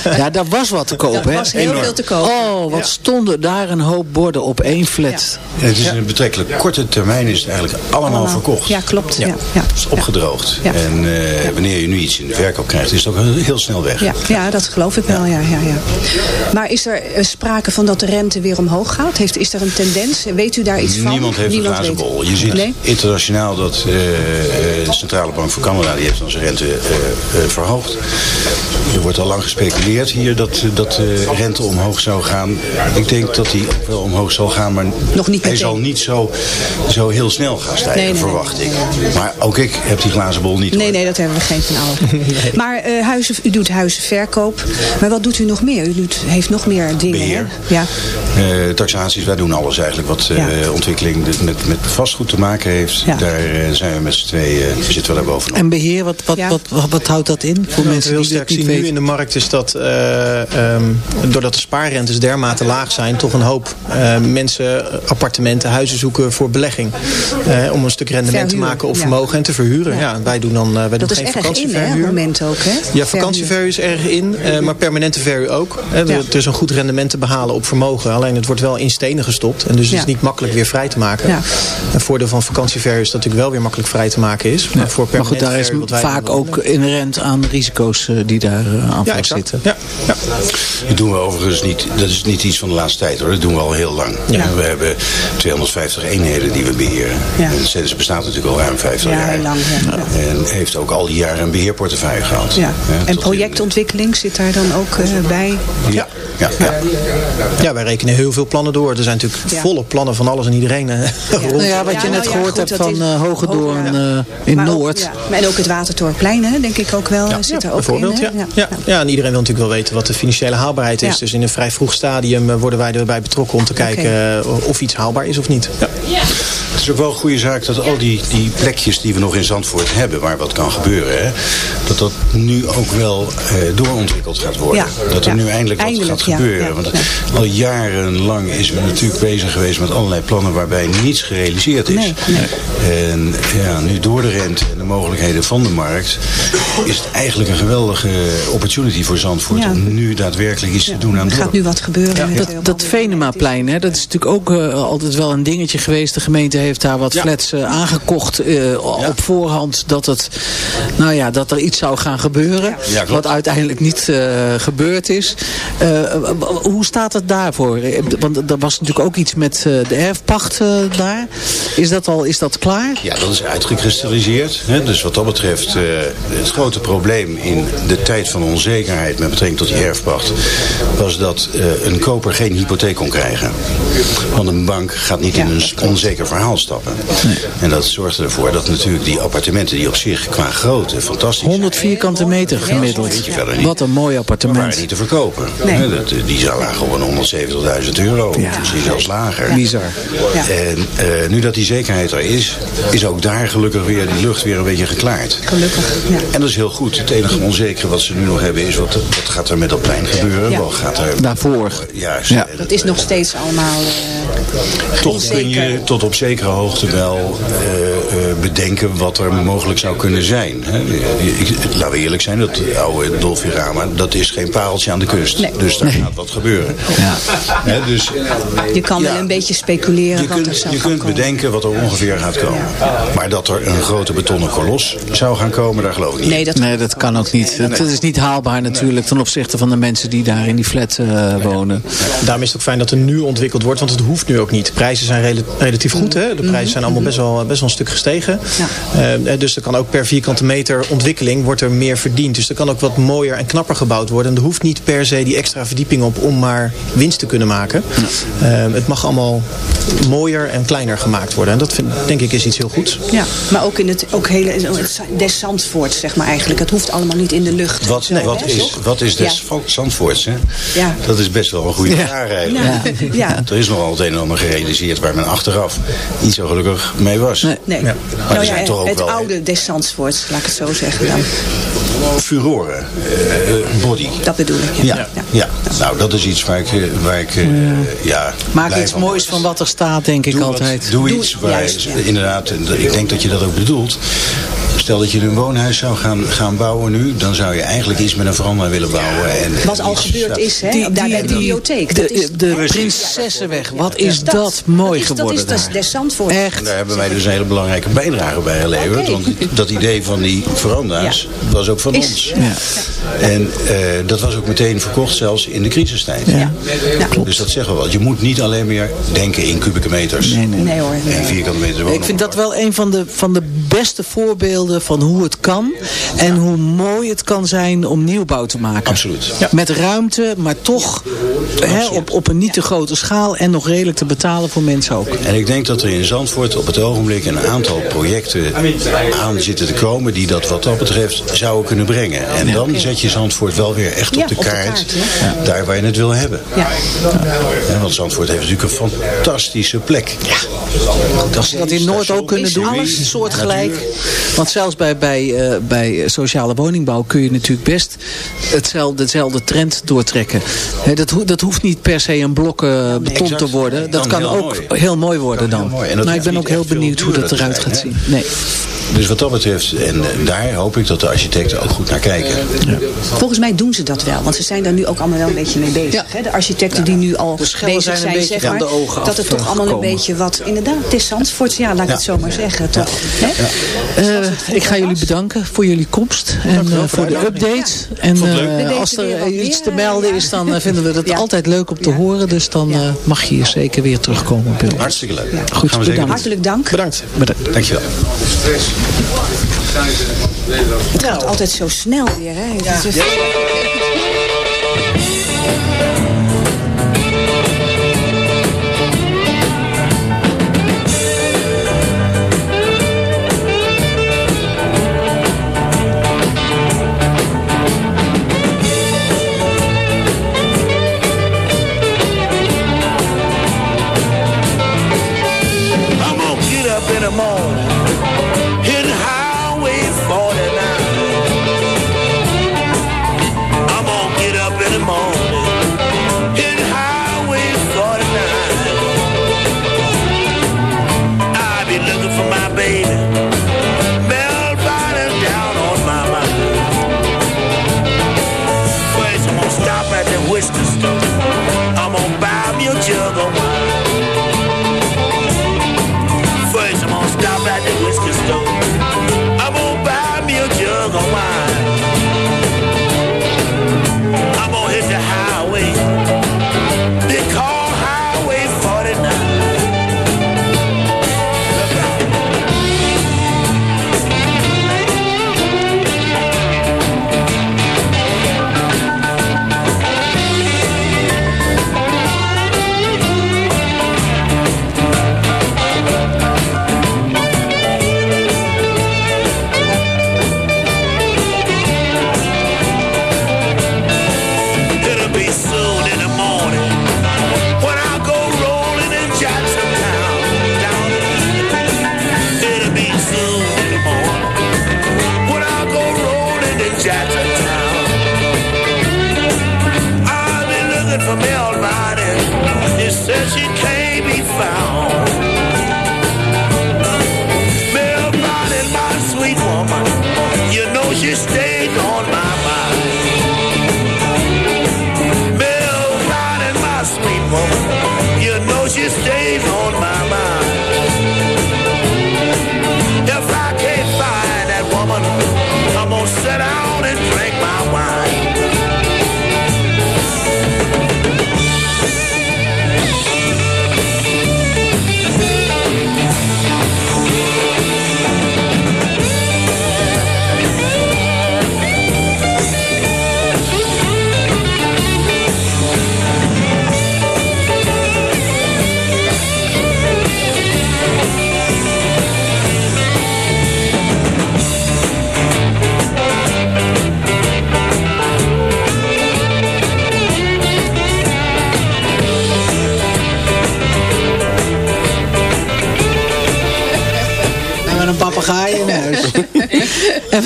ja, ja, daar was wat te kopen. Dat hè? was heel veel te koop. Oh, wat stonden daar een hoop borden op één flat. En het is in een betrekkelijk korte termijn is het eigenlijk allemaal, Allemaal. verkocht. Ja, klopt. Ja. Ja. Ja. Het is opgedroogd. Ja. En eh, wanneer je nu iets in de verkoop krijgt, is het ook heel- snel weg. Ja, ja, dat geloof ik wel. Ja, ja, ja. Maar is er eh, sprake van dat de rente weer omhoog gaat? Heeft, is er een tendens? Weet u daar iets van? Niemand heeft een glazen bol. Je ziet Nee? internationaal dat eh, de Centrale Bank van Canada die heeft dan zijn rente eh, eh, verhoogd. Er wordt al lang gespeculeerd hier dat, dat de rente omhoog zou gaan. Ik denk dat die ook wel omhoog zal gaan, maar Nog niet hij meteen. zal niet zo, zo heel snel gaan stijgen, Nee, nee, nee. verwacht ik. Maar ook ik heb die glazen bol niet. Nee, hoor. nee, dat hebben we geen van allen. [LAUGHS] Maar eh, huizen, u doet huizenverkoop. Maar wat doet u nog meer? U doet, heeft nog meer dingen. hè? Beheer. Ja. Eh, taxaties, wij doen alles eigenlijk wat eh, Ja. ontwikkeling met, met, vastgoed te maken heeft. Ja. Daar zijn we met z'n tweeën, eh, zitten we daar bovenop. En beheer, wat, wat, Ja. wat, wat, wat houdt dat in? Voor mensen heel sterk zien nu in de markt is dat eh, ehm, doordat de spaarrentes dermate laag zijn, toch een hoop eh, mensen eh, appartementen, huizen zoeken voor belegging. Eh, om een stuk rendement te maken op ja. vermogen en te verhuren. Ja. wij doen dan eh, wij Dat doen is geen het vakantieverhuur. moment ook, hè? Ja, vakantieverhuur is erg in, eh, maar permanente verhuur ook. Hè. Er- Ja. Er is een goed rendement te behalen op vermogen. Alleen het wordt wel in stenen gestopt. En dus het is niet makkelijk weer vrij te maken. Ja. Een voordeel van vakantieverhuur is dat natuurlijk wel weer makkelijk vrij te maken is. Maar, voor Maar goed, permanente daar is vaak ook inherent aan risico's eh, die daar aan Ja, vast exact. zitten. Ja, ja. Dat doen we overigens niet. Dat is niet iets van de laatste tijd hoor. Dat doen we al heel lang. Ja. We hebben 250 eenheden die we beheren. Ja. En bestaat natuurlijk al ruim 50 Ja, jaar. heel lang, ja. En heeft ook al die jaren een beheerportefeuille gehad. Ja. En projectontwikkeling zit daar dan ook eh, bij? Ja, ja, ja. Ja, wij rekenen heel veel plannen door. Er zijn natuurlijk Ja. volle plannen van alles en iedereen eh, rond. Nou ja, wat Ja, je nou net ja, gehoord goed, hebt van is- eh Hogedoorn Hoge- in Maar ook- Noord. ja. Maar En ook het Watertorenplein, hè, denk ik ook wel. zit er ook bijvoorbeeld. in, ja. Ja. Ja. en iedereen wil natuurlijk wel weten wat de financiële haalbaarheid is. Ja. Dus in een vrij vroeg stadium worden wij erbij betrokken om te kijken of iets haalbaar is of niet. Ja. Het is ook wel een goede zaak dat al die, die plekjes die we nog in Zandvoort hebben, waar wat kan gebeuren, hè, dat dat nu ook wel eh, doorontwikkeld gaat worden. Ja, Dat er ja. nu eindelijk wat Eindelijk, gaat ja, gebeuren. ja, Want ja. al jarenlang is men natuurlijk bezig geweest met allerlei plannen waarbij niets gerealiseerd is. Nee, En ja, nu door de rente en de mogelijkheden van de markt, is het eigenlijk een geweldige opportunity voor Zandvoort Ja. om nu daadwerkelijk iets te doen aan Er dorp. gaat nu wat gebeuren. met Dat, dat Venemaplein, hè, dat is natuurlijk ook eh, altijd wel een dingetje geweest. De gemeente heeft daar wat Ja. flats eh, aangekocht eh, op voorhand. Dat, het, nou ja, dat er iets zou gaan gebeuren. Ja, wat uiteindelijk niet gebeurd is. Hoe staat het daarvoor? Want er was natuurlijk ook iets met de erfpacht daar. Is dat al is dat klaar? Ja, dat is uitgekristalliseerd. Hè? Dus wat dat betreft, het grote probleem in de tijd van onzekerheid met betrekking tot die erfpacht, was dat een koper geen hypotheek kon krijgen. Want een bank gaat niet in een onzeker verhaal stappen. En dat zorgde ervoor dat natuurlijk die appartementen die op zich qua grootte fantastisch 100 vierkante meter gemiddeld. Wat een mooi Maar appartement. waren niet te verkopen. Nee. Dat, die lagen op een 170.000 euro. Ja. Misschien zelfs lager. Bizar. Ja. En eh, nu dat die zekerheid er is, is ook daar gelukkig weer die lucht weer een beetje geklaard. Gelukkig, ja. En dat is heel goed. Het enige onzekere wat ze nu nog hebben is wat, wat gaat er met dat plein gebeuren. Wat gaat er Daarvoor. Juist. Dat is nog steeds allemaal eh Toch kun je tot op zekere hoogte wel eh, eh, bedenken wat er mogelijk zou kunnen zijn. Hè. Ik, laten we eerlijk zijn, dat oude Dolfirama, dat is geen pareltje aan de kust. Nee. Dus daar gaat wat gebeuren. Hè, dus Je kan wel Ja. een beetje speculeren je wat er kunt, zou je kunt komen. bedenken wat er ongeveer gaat komen. Maar dat er een grote betonnen kolos zou gaan komen, daar geloof ik niet. Nee, dat, Nee, dat kan ook niet. Het is niet haalbaar natuurlijk ten opzichte van de mensen die daar in die flat eh, wonen. Daarom is het ook fijn dat er nu ontwikkeld wordt, want het hoeft nu ook niet. De prijzen zijn rela- relatief goed. Hè? De prijzen zijn allemaal best wel, best wel een stuk gestegen. Eh, dus er kan ook per vierkante meter ontwikkeling wordt er meer verdiend. Dus er kan ook wat mooier en knapper gebouwd worden. En er hoeft niet per se die extra verdieping op om maar winst te kunnen maken. Eh, het mag allemaal mooier en kleiner gemaakt worden. En dat vind, denk ik is iets heel goeds. Ja, maar ook in het ook hele het des Zandvoorts, zeg maar eigenlijk. Het hoeft allemaal niet in de lucht. Wat, Zo, wat, hè, is, wat is des Ja. Zandvoorts? Hè? Ja. Dat is best wel een goede Ja. vraag eigenlijk. Ja. Ja. Er is nogal het een en ander gerealiseerd waar men achteraf niet zo gelukkig mee was. Nee. Nee. Maar Nou ja, het oude des Zandvoorts, laat ik het zo zeggen dan. Furoren, eh, body. Dat bedoel ik. Ja, ja. nou dat is iets waar ik, eh, waar ik eh, ja. Maak iets van moois van wat er staat, denk ik wat- altijd. doe Doe- iets waar juist, ja. inderdaad, en ik denk dat je dat ook bedoelt. Stel dat je een woonhuis zou gaan, gaan bouwen nu, dan zou je eigenlijk iets met een veranda willen bouwen. En, Wat al gebeurd is, hè? Die- daar bij de die- bibliotheek. De, de? Prinsessenweg, wat is dat, mooi is- geworden Dat is, dat daar. is des. En Echt. daar hebben wij dus een hele belangrijke bijdrage bij geleverd. Want dat idee van die veranda's was ook van Is- ons. Ja. En eh, dat was ook meteen verkocht, zelfs in de crisistijd. Ja. Dus dat zeggen we wel. Je moet niet alleen meer denken in kubieke meters. Nee, nee. Nee hoor. En vierkante meter Ik vind dat wel een van de, van de beste voorbeelden van hoe het kan. En hoe mooi het kan zijn om nieuwbouw te maken. Absoluut. Met ruimte, maar toch hè, op, op een niet te grote schaal. En nog redelijk te betalen voor mensen ook. En ik denk dat er in Zandvoort op het ogenblik een aantal projecten aan zitten te komen die dat wat dat betreft kunnen brengen. En dan zet je Zandvoort wel weer echt Ja, op de op de kaart, ja. daar waar je het wil hebben. Ja. Ja, want Zandvoort heeft natuurlijk een fantastische plek. Als ze dat in Noord ook kunnen Is doen, alles soortgelijk. Want zelfs bij, bij, eh, bij sociale woningbouw kun je natuurlijk best hetzelfde, dezelfde trend doortrekken. Hè, dat, ho- dat hoeft niet per se een blok eh, beton exact. te worden. Dat Kan kan, heel ook mooi. heel mooi worden dan. mooi. En dat Maar ik ben ook heel benieuwd hoe dat eruit zijn, gaat hè? zien. Nee. Dus wat dat betreft, en daar hoop ik dat de ook goed naar kijken. Volgens mij doen ze dat wel, want ze zijn daar nu ook allemaal wel een beetje mee bezig. Ja. Hè? De architecten die nu al bezig zijn een zijn, beetje zeg maar, de ogen dat het toch allemaal een beetje wat, inderdaad, het is Zandvoort, ja, laat ik Ja. het zo maar zeggen. Toch? Eh, ik ga jullie bedanken voor jullie komst en eh, voor de update. En eh, als er iets te melden ja. is, dan vinden we het [LAUGHS] Ja. altijd leuk om te horen. Dus dan eh, mag je hier zeker weer terugkomen. Bill. Hartstikke leuk. Goed, bedankt. Hartelijk dank. Bedankt. Bedankt. Dankjewel. Het gaat altijd zo snel weer. Hè? Het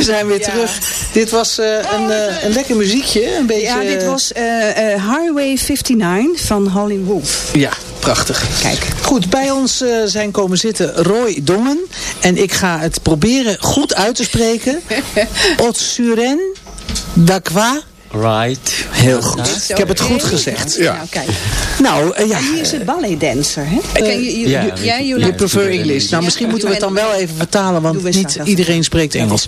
zijn weer terug. Dit was eh, een, eh, een lekker muziekje. Een beetje, Ja, dit was eh, eh, Highway 59 van Holly Wolf. Ja, prachtig. Kijk. Goed, bij ons eh, zijn komen zitten Roy Dongen. En ik ga het proberen goed uit te spreken. [LAUGHS] Otsuren Dakwa. Right. Heel goed. Ik heb het goed gezegd. Nou, kijk. Nou, eh, ja. En hier is het balletdancer, hè? Eh, jij, You prefer English. Nou, misschien moeten we het dan wel even vertalen, want niet iedereen spreekt Engels.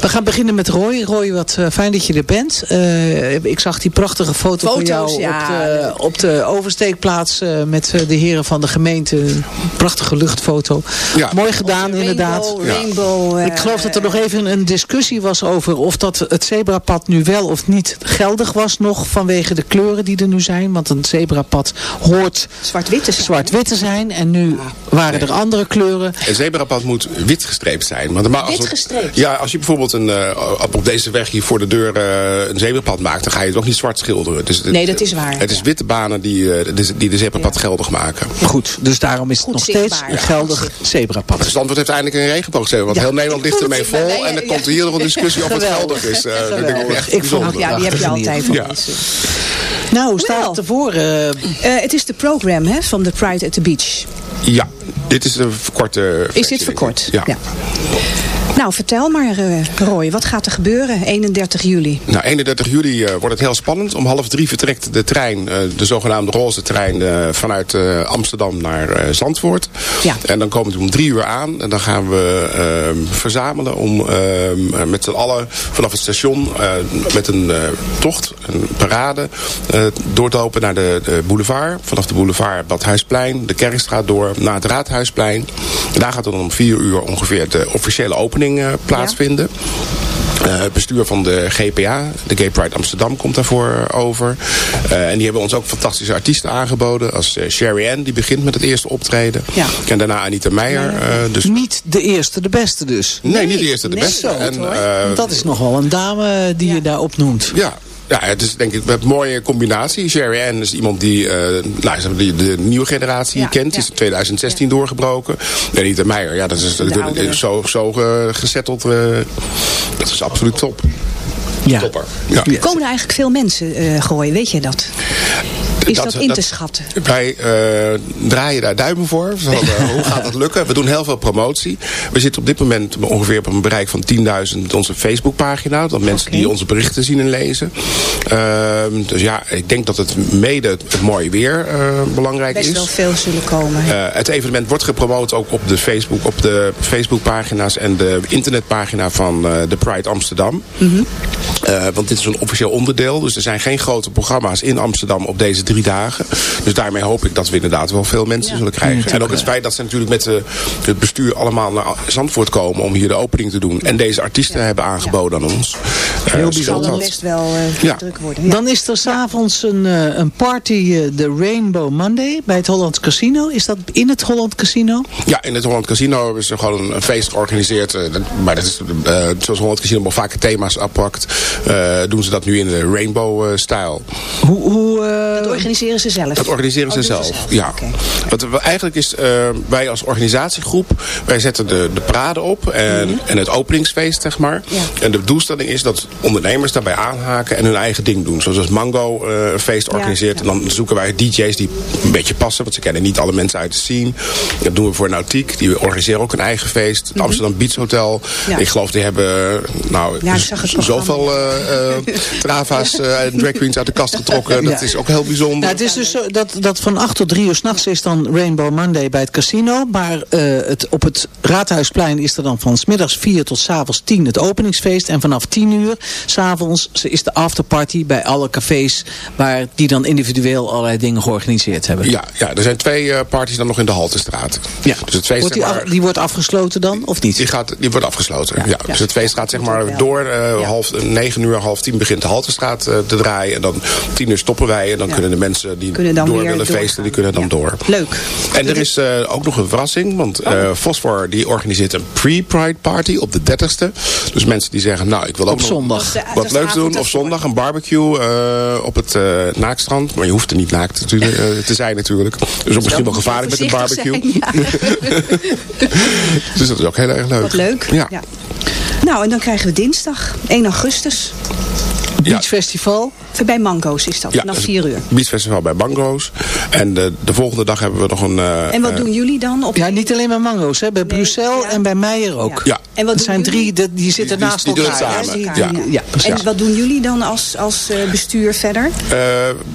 We gaan beginnen met Roy. Roy, wat eh, fijn dat je er bent. Eh, ik zag die prachtige foto van jou ja, op, de, op de oversteekplaats eh, met de heren van de gemeente. Een Prachtige luchtfoto. Ja. Mooi gedaan, inderdaad. Rainbow, rainbow, Ik geloof dat er nog even een discussie was over of dat het zebrapad nu wel of niet geldig was nog vanwege de kleuren die er nu zijn. Want een zebrapad hoort zwart-wit te zijn. zwart-wit te zijn. En nu waren er andere kleuren. Een zebrapad moet wit gestreept zijn. Maar als Wit het- gestreept? Ja, als je bijvoorbeeld een, eh, op, op deze weg hier voor de deur eh, een zebrapad maakt, dan ga je het ook niet zwart schilderen. Dus het- Nee, dat is waar. Het is witte banen die, eh, de, die de zebrapad geldig maken. Goed, dus daarom is het Goed nog steeds een Ja. geldig zebrapad. Dus Zandvoort heeft eindelijk een regenboogzebra. Want Ja. heel Nederland ligt ermee [LAUGHS] vol. En dan ja. komt er hier nog een discussie of het [LAUGHS] geldig is. Dat ik Geweldig. echt Ik vond het Ja, die heb je altijd. Ja. Nou, hoe staat het ervoor? eh, het is de program hè, van de Pride at the Beach. Ja, dit is de verkorte Is dit verkort? Ja. Nou, vertel maar eh, Roy, wat gaat er gebeuren 31 juli? Nou, 31 juli eh, wordt het heel spannend. Om half drie vertrekt de trein, eh, de zogenaamde roze trein, vanuit Amsterdam naar Zandvoort. Ja. En dan komen we om drie uur aan. En dan gaan we ehm, verzamelen om ehm, eh, met z'n allen vanaf het station met een tocht, een parade, door te lopen naar de, de boulevard. Vanaf de boulevard Badhuisplein, de Kerkstraat door naar het Raadhuisplein. En daar gaat dan om vier uur ongeveer de officiële opening eh, plaatsvinden. Eh, het bestuur van de GPA, de Gay Pride Amsterdam, komt daarvoor over. Eh, en die hebben ons ook fantastische artiesten aangeboden. Als Sherry Ann, die begint met het eerste optreden. Ja. En daarna Anita Meijer. dus... niet de eerste, de beste dus. Nee, niet de eerste, de nee, beste. zo, En, dat is nog wel een dame die je daar opnoemt. ja. Ja, het is denk ik een mooie combinatie. Sherry Ann is iemand die, eh, nou, de nieuwe generatie Ja, kent. Die is in 2016 doorgebroken. En Anita Meijer, ja, dat is, oudere. zo, zo eh, gezetteld. eh, dat is absoluut top. Ja. Topper. Ja. Komen er eigenlijk veel mensen eh gooien, weet je dat? Is dat, in te schatten? Wij eh, draaien daar duimen voor. Van, eh, [LAUGHS] hoe gaat dat lukken? We doen heel veel promotie. We zitten op dit moment ongeveer op een bereik van 10.000 met onze Facebookpagina. Dat mensen die onze berichten zien en lezen. Ehm, dus ja, ik denk dat het mede het mooie weer eh, belangrijk Best is. wel veel zullen komen. Het evenement wordt gepromoot ook op de Facebook, op de Facebookpagina's en de internetpagina van de Pride Amsterdam. Mhm. Want dit is een officieel onderdeel. Dus er zijn geen grote programma's in Amsterdam op deze drie dagen. Dus daarmee hoop ik dat we inderdaad wel veel mensen zullen krijgen. En ook het feit dat ze natuurlijk met de, het bestuur allemaal naar Zandvoort komen om hier de opening te doen. En deze artiesten hebben aangeboden aan ons. Eh, Heel scheelt bijzonder. best wel eh, Ja. druk worden. Ja. Dan is er s'avonds een, eh, een party, eh, de Rainbow Monday, bij het Holland Casino. Is dat in het Holland Casino? Ja, in het Holland Casino hebben ze gewoon een, een feest georganiseerd. eh, maar dat is, eh, zoals Holland Casino wel vaker thema's appakt, eh, doen ze dat nu in de rainbow-stijl. Hoe, hoe, eh, organiseren ze zelf? Dat organiseren ze Oh, zelf. Ja. We eigenlijk is, eh, wij als organisatiegroep, wij zetten de, de parade op en, en het openingsfeest, zeg maar. Ja. En de doelstelling is dat ondernemers daarbij aanhaken en hun eigen ding doen. Zoals als Mango eh, een feest Ja, organiseert. En dan zoeken wij DJ's die een beetje passen, want ze kennen niet alle mensen uit de scene. Dat doen we voor Nautiek. Die organiseren ook een eigen feest. Het Amsterdam Beach Hotel. Mhm. Ik geloof die hebben nou, zoveel eh, eh, [LAUGHS] trava's eh, en drag queens uit de kast getrokken. Dat is ook heel bijzonder. Nou, het is dus zo dat, dat van 8 tot 3 uur s'nachts is dan Rainbow Monday bij het casino. Maar eh, het, op het Raadhuisplein is er dan van 's middags 4 tot 's avonds 10 het openingsfeest. En vanaf 10 uur s'avonds is de afterparty bij alle cafés waar die dan individueel allerlei dingen georganiseerd hebben. Ja, ja, er zijn twee eh parties dan nog in de Haltestraat. Ja. Dus het feest Wordt die, zeg af- maar, die wordt afgesloten dan, of niet? die, gaat, die wordt afgesloten. Ja, Ja. Dus het feest gaat zeg maar door. eh, half, negen uur, half tien begint de Haltestraat te draaien. En dan om tien uur stoppen wij. En dan Ja. kunnen kunnen de mensen die Kunnen dan door willen doorgaan. feesten, die kunnen dan door. Leuk. En er is eh, ook nog een verrassing, want eh Fosfor die organiseert een pre-Pride party op de 30ste. Dus mensen die zeggen, nou ik wil ook Op nog zondag. Wat leuks avond doen. Of zondag een barbecue eh, op het naakstrand. Maar je hoeft er niet naakt natuurlijk, te zijn natuurlijk. Dus ook misschien wel gevaarlijk met een barbecue. zijn, ja. [LAUGHS] dus dat is ook heel erg leuk. Wat leuk. Ja. Ja. Nou, en dan krijgen we dinsdag, 1 augustus. Beach Festival. Bij Mango's is dat, Ja, vanaf dat is 4 uur. het Beachfestival bij Mango's. En de, de volgende dag hebben we nog een... eh, En wat eh, doen jullie dan? Op Ja, niet alleen bij Mango's, hè. bij Brussel en bij Meijer ook. Ja. En wat Er doen zijn jullie? drie, die, die zitten Die- naast die doen het elkaar. samen. Ja. ja, precies. En wat doen jullie dan als, als eh, bestuur verder? Eh,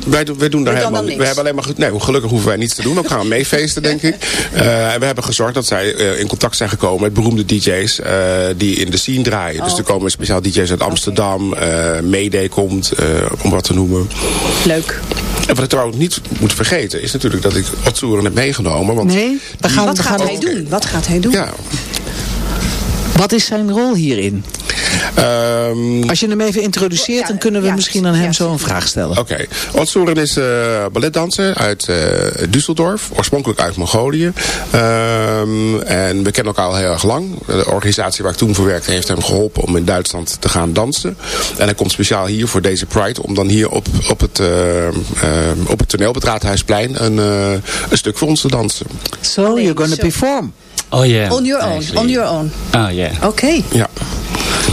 wij, doen- wij doen daar helemaal We niks? hebben alleen maar goed. Nee, gelukkig hoeven wij niets te doen. Ook gaan we meefeesten, denk ik. [LAUGHS] Eh, en we hebben gezorgd dat zij eh, in contact zijn gekomen met beroemde DJ's eh, die in de scene draaien. Dus Oh, er komen speciaal DJ's uit Amsterdam. eh Komt, eh, om wat te noemen. Leuk. En wat ik trouwens niet moet vergeten is natuurlijk dat ik Otsoeren heb meegenomen. Want Nee, we gaan, Wat we gaat gaan hij doen? Wat gaat hij doen? Ja. Wat is zijn rol hierin? Ehm, Als je hem even introduceert, dan kunnen we ja, misschien aan hem ja, zo een vraag stellen. Oké. Otsoeren is eh balletdanser uit eh Düsseldorf. Oorspronkelijk uit Mongolië. Ehm, en we kennen elkaar al heel erg lang. De organisatie waar ik toen voor werkte heeft hem geholpen om in Duitsland te gaan dansen. En hij komt speciaal hier voor deze Pride om dan hier op, op, het, eh, op het toneel op het Raadhuisplein een, een stuk voor ons te dansen. So, you're going to perform. Oh yeah. On your own. actually. On your own. Oh yeah. Oké. Ja.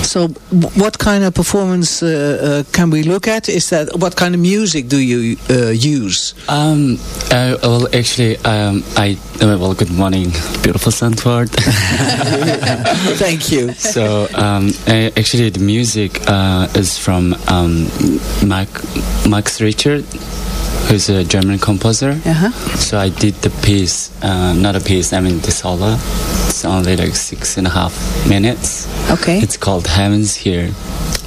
So, what kind of performance uh, uh, can we look at? Is that what kind of music do you uh, use? Um. Uh, well, actually, um, I. Uh, well, good morning, beautiful Sandford. [LAUGHS] Thank you. so, um, uh, actually, the music uh, is from um, Mac Max Richard, who's a German composer. Uh-huh. So I did the piece, uh, not a piece. I mean the solo. It's only like six and a half minutes. Okay. It's called Heavens Here.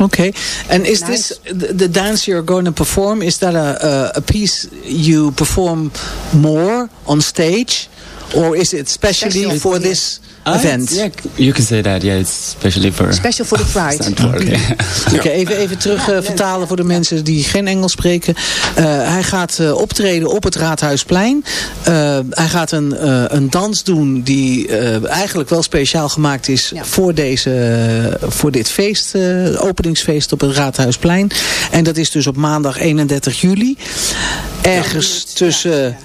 Okay. And is Nice. this the, the dance you're going to perform? Is that a, a, a piece you perform more on stage? Or is it specially Special for for this event? Yeah, you can say that. Yeah, it's especially for Special for the [LAUGHS] Pride. [LAUGHS] Even, even terug eh, vertalen voor de mensen die geen Engels spreken. Eh, hij gaat eh, optreden op het Raadhuisplein. Eh, hij gaat een, eh, een dans doen die eh, eigenlijk wel speciaal gemaakt is Ja. voor, deze, voor dit feest, eh, openingsfeest op het Raadhuisplein. En dat is dus op maandag 31 juli. Ergens tussen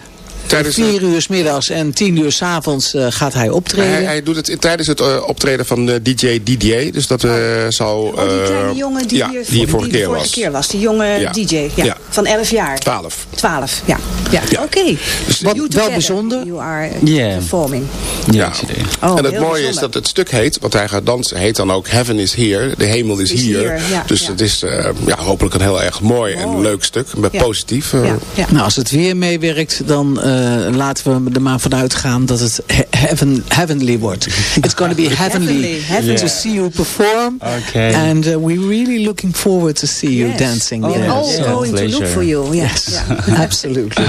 Tijdens 4 uur 's middags en 10 uur 's avonds eh, gaat hij optreden. Hij, hij doet het tijdens het eh, optreden van eh, DJ Didier. Dus dat eh, zal... Oh, die kleine eh, jongen die ja, hier die hier vorige die keer vorige was. keer was. Die jonge Ja. DJ. Ja. Ja. Van 11 jaar. 12. 12, ja. ja. Ja. Oké. Dus- Wat wel together, bijzonder. You are Yeah. performing. Ja. Oh, en het mooie is dat het stuk heet, wat hij gaat dansen, heet dan ook Heaven is Here. De hemel is, Is hier. hier, ja, dus ja. het is eh, ja, hopelijk een heel erg mooi en leuk stuk. Met Ja. positief. Ja, ja. Nou, als het weer meewerkt, dan laten we er maar vanuit gaan dat het he- heaven, heavenly wordt. It's going to be heavenly, Heavenly, heavenly. to see you perform. Okay. And uh, we're really looking forward to see you Yes. dancing Oh, there. All going to look for you. Yes, Ja. [LAUGHS] absolutely.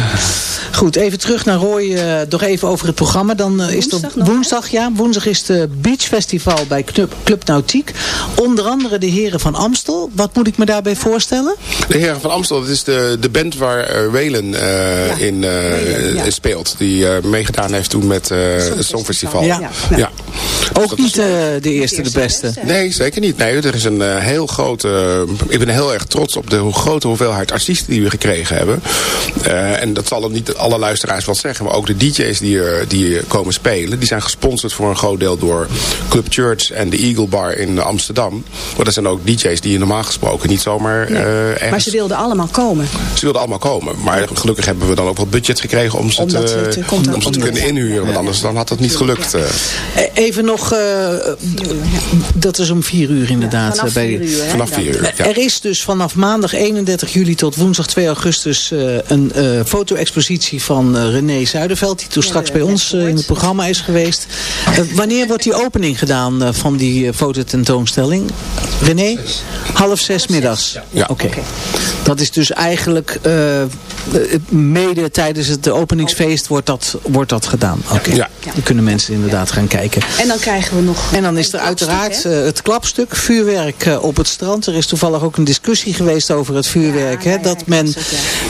Goed, even terug naar Roy. eh, nog even over het programma. Dan eh, is Woensdag woensdag, ja. Woensdag is de Beach Festival bij Club, Club Nautiek. Onder andere de heren van Amstel. Wat moet ik me daarbij voorstellen? De Heren van Amstel, dat is de, de band waar eh Welen eh, in eh, ja. speelt. Die eh, meegedaan heeft toen met eh, het Songfestival. Ja. Ja. Ja. Ook niet eh, de eerste, de beste. Nee, zeker niet. Nee, er is een eh, heel grote... ik ben heel erg trots op de grote hoeveelheid artiesten die we gekregen hebben. Eh, en dat zal niet alle luisteraars wel zeggen. Maar ook de DJ's die, die hier komen spelen. Die zijn gesponsord voor een groot deel door Club Church en de Eagle Bar in Amsterdam. Maar dat zijn ook DJ's die je normaal gesproken niet zomaar eh ergens... Maar ze wilden allemaal komen. Ze wilden allemaal komen. Maar gelukkig hebben we dan ook wat budget gekregen om ze Om te, eh, te om contracteren. ze te kunnen inhuren. Want anders dan had dat niet gelukt. eh. Eh, Even nog, eh, dat is om vier uur inderdaad. Vanaf bij 4 uur. Vanaf dan. 4 uur. Ja. Er is dus vanaf maandag 31 juli tot woensdag 2 augustus eh, een eh, foto-expositie van René Zuiderveld. Die toen straks bij ons in het programma is geweest. Wanneer wordt die opening gedaan van die fototentoonstelling? René? Half zes middags? Ja. Oké. Dat is dus eigenlijk mede tijdens het openingsfeest wordt dat, wordt dat gedaan. Oké, Ja. dan kunnen mensen inderdaad gaan kijken. En dan krijgen we nog... En dan is er uiteraard eh, het klapstuk, vuurwerk eh, op het strand. Er is toevallig ook een discussie geweest over het vuurwerk. hè, dat men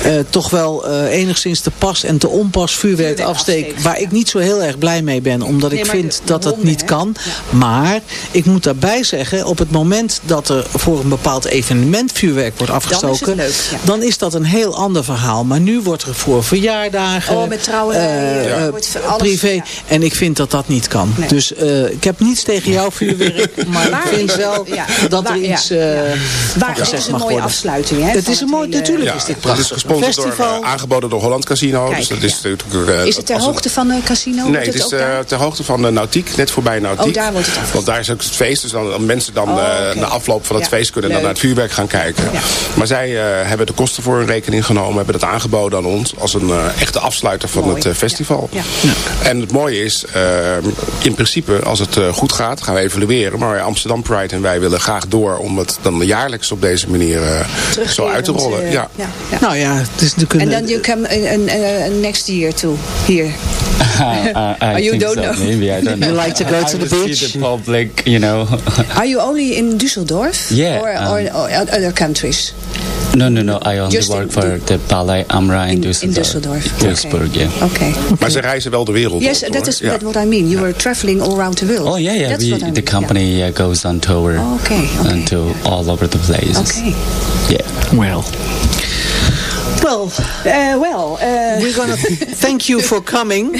eh, toch wel eh, enigszins te pas en te onpas vuurwerk afsteekt. Waar ik niet zo heel erg blij mee ben. Omdat ik Nee, vind de dat het ronde, niet hè? kan. Maar ik moet daarbij zeggen, op het moment dat er voor een bepaald evenement vuurwerk wordt afgestoken. leuk, ja. dan is dat een heel ander verhaal. Maar nu wordt er voor verjaardagen, Oh, met trouwerijen, eh, ja. eh, alles- privé. ja. En ik vind dat dat niet kan. Nee. Dus eh, ik heb niets tegen jouw vuurwerk. [LAUGHS] Maar ik vind is- wel ja, dat waar- er ja, iets eh Waar het is een mooie afsluiting. Hè, Het is een mooi, hele- natuurlijk Ja, is dit prachtig. is gesponsord door, Festival. eh, aangeboden door Holland Casino. Kijk, dus dat is ja. natuurlijk... eh, Is het ter hoogte van de casino? Nee, het is eh, ter hoogte van de Nautiek, net voorbij Nautiek. Oh, daar wordt het afgesloten. Want daar is ook het feest, dus dan, mensen dan Oh, eh, na afloop van het Ja, feest kunnen dan naar het vuurwerk gaan kijken. Ja. Maar zij eh, hebben de kosten voor hun rekening genomen, hebben dat aangeboden aan ons als een eh, echte afsluiter van Mooi. het eh, festival. Ja. En het mooie is, eh, in principe, als het eh, goed gaat, gaan we evalueren. Maar Amsterdam Pride en wij willen graag door om het dan jaarlijks op deze manier eh, zo uit te rollen. ja. ja, ja. Nou ja, het is natuurlijk een... then you come uh, uh, uh, next year too, here. [LAUGHS] I, I you think don't so. know. Maybe I don't know. You like to go to the beach? See the public, you know. Are you only in Düsseldorf? Yeah, Or, um, or, or other countries? No, no, no. I only Just in work for the- Ballet Amra in, In- in Düsseldorf. Düsseldorf, Duisburg, yeah. Okay. Maar ze reizen wel de wereld Yes, op, that is that's what I mean. You were traveling all around the world. Oh yeah, yeah. That's We, what I the company uh, goes on tour Oh, okay, okay. until all over the places. Okay. Yeah. Well. Well, Uh, well, uh, we're going [LAUGHS] to thank you for coming.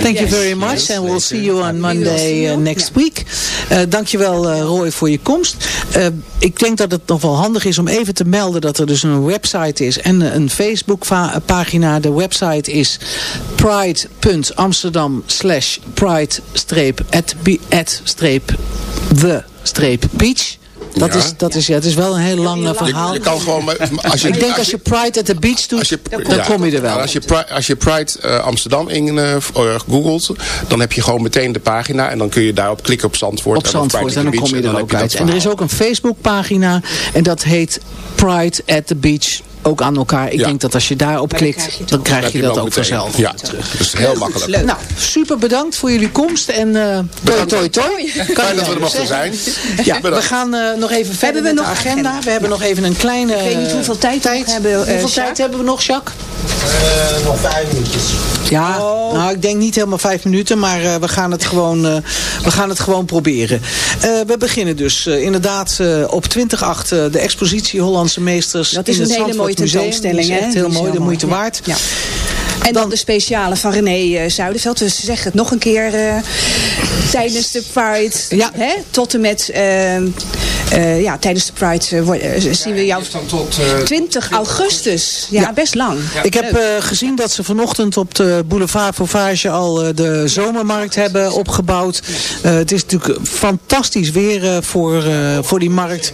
Thank you very much. Yes, and we'll see you on Monday uh, you. next Ja. week. Uh, dankjewel uh, Roy voor je komst. Uh, ik denk dat het nog wel handig is om even te melden dat er dus een website is en een Facebook pagina. De website is pride.amsterdam slash pride Dat, Ja. is, dat is, ja, het is wel een heel lang uh, verhaal. Je, je kan gewoon, [LAUGHS] als je, ik denk als je Pride at the Beach doet, je, dan ja, kom je er wel. Als je, als je Pride eh, Amsterdam in eh, eh, googelt, dan heb je gewoon meteen de pagina. En dan kun je daarop klikken op Zandvoort. op en dan Zandvoort Pride en dan kom je er en ook uit. En er is ook een Facebookpagina en dat heet Pride at the Beach. Ook aan elkaar. Ik Ja. denk dat als je daarop klikt, dan krijg je dat ook vanzelf. Ja, dus heel makkelijk. leuk. Nou, super bedankt voor jullie komst. En eh toi toi toi. Kan Fijn je dat we wel er mochten zijn. Ja, we gaan eh, nog even verder we met de nog agenda. agenda? We hebben nog even een kleine... Ik weet niet hoeveel tijd we nog hebben, eh, Hoeveel Jacques? tijd hebben we nog, Jacques? nog vijf minuutjes. Ja, nou ik denk niet helemaal vijf minuten, maar eh, we, gaan het gewoon, eh, we gaan het gewoon proberen. Eh, we beginnen dus eh, inderdaad eh, op 28 uh, de expositie Hollandse Meesters Dat is in een het hele mooie Museum. tentoonstelling, hè? echt heel mooi, de moeite mooi, waard. Ja. En dan de speciale van René eh, Zuiderveld. We zeggen het nog een keer eh, tijdens de Pride. Ja. Hè? Tot en met... eh, eh, ja, tijdens de Pride zien we jou... 20 augustus. Ja, Ja. best lang. Ik heb eh, gezien dat ze vanochtend op de boulevard Fauvage al de zomermarkt hebben opgebouwd. Eh, het is natuurlijk fantastisch weer voor, eh, voor die markt.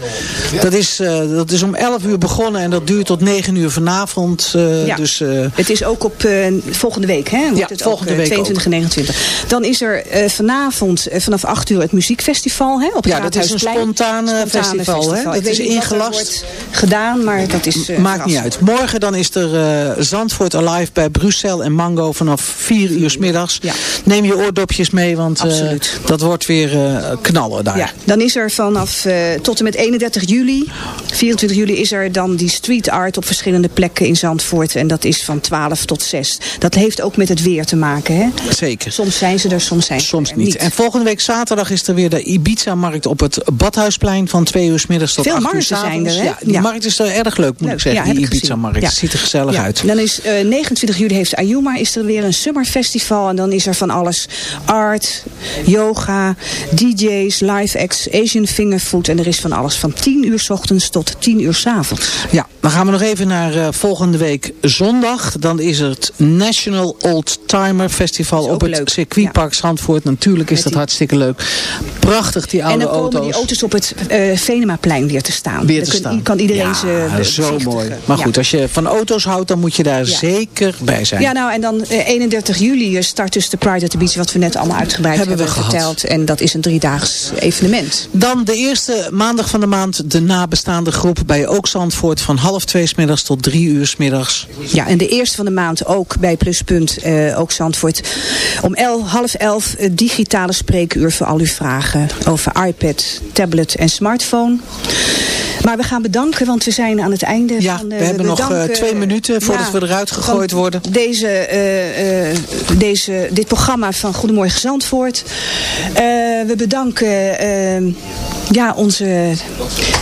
Dat is, eh, dat is om 11 uur begonnen en dat duurt tot 9 uur vanavond. eh, Ja. Dus eh, Het is ook op volgende week, hè? Wordt Ja, het volgende ook, eh, week 22 en 29. Dan is er eh, vanavond eh, vanaf 8 uur het muziekfestival, hè? Op het Ja, dat is een spontane festival, hè? Ik Dat is ingelast. gedaan, maar dat is... eh, Maakt niet uit. Morgen dan is er eh, Zandvoort Alive bij Brussel en Mango vanaf 4 uur 's middags. Ja. Neem je oordopjes mee, want eh, dat wordt weer eh, knallen daar. Ja, dan is er vanaf eh, tot en met 31 juli, 24 juli, is er dan die street art op verschillende plekken in Zandvoort. En dat is van 12 tot 6. Dat heeft ook met het weer te maken, hè? Zeker. Soms zijn ze er, soms zijn ze Soms er niet. En volgende week zaterdag is er weer de Ibiza-markt op het Badhuisplein van 2 uur 's middags tot Veel 8 uur 's zijn avonds. er, hè? Ja, die Ja. markt is er erg leuk, moet Leuk. ik zeggen. Ja, die. Ibiza-markt. Ziet er gezellig uit. Dan is eh, 29 juli heeft Ayuma is er weer een summerfestival. En dan is er van alles art, yoga, DJ's, live acts, Asian fingerfood. En er is van alles van 10 uur 's ochtends tot 10 uur 's avonds. Ja, dan gaan we nog even naar eh, volgende week zondag. Dan is het National Old Timer Festival op het leuk, circuitpark Zandvoort. Natuurlijk is Met dat die- hartstikke leuk. Prachtig, die oude En dan komen auto's. die auto's op het eh Venemaplein weer te staan. Weer kun- kan iedereen ja, ze eh, zo mooi. Maar Ja. goed, als je van auto's houdt, dan moet je daar zeker bij zijn. Ja, nou en dan eh, 31 juli eh, start dus de Pride at the Beach, wat we net allemaal uitgebreid Hebben hebben, we verteld. En dat is een driedaags evenement. Dan de eerste maandag van de maand de nabestaande groep bij Ook Zandvoort van half twee 's middags tot drie uur 's middags. Ja, en de eerste van de maand ook bij Pluspunt, eh, ook Zandvoort. Om el, half elf eh, digitale spreekuur voor al uw vragen over iPad, tablet en smartphone. Maar we gaan bedanken, want we zijn aan het einde. Ja, van, eh, we hebben nog, bedanken, twee minuten voordat ja, we eruit gegooid worden. Deze, deze, dit programma van Goedemorgen Zandvoort. We bedanken ja, onze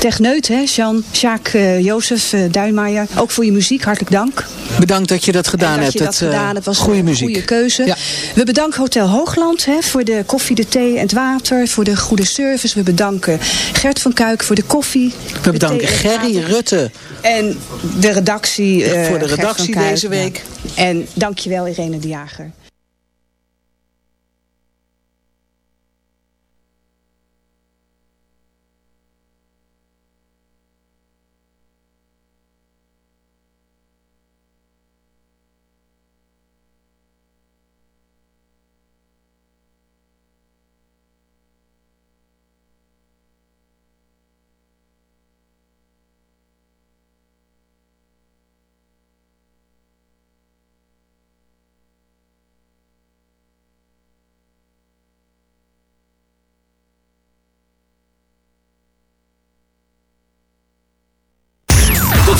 techneut, hè, Jean, Jacques, eh, Jozef uh, Duinmaier. Ook voor je muziek, hartelijk dank. Bedankt dat je dat gedaan dat hebt. je dat eh, gedaan was goede een muziek. goede keuze. Ja. We bedanken Hotel Hoogland hè, voor de koffie, de thee en het water. Voor de goede service. We bedanken Gert van Kuik voor de koffie. We bedanken Gerry Rutte. En de redactie. eh, Voor de Gert redactie deze week. Ja. En dankjewel Irene de Jager.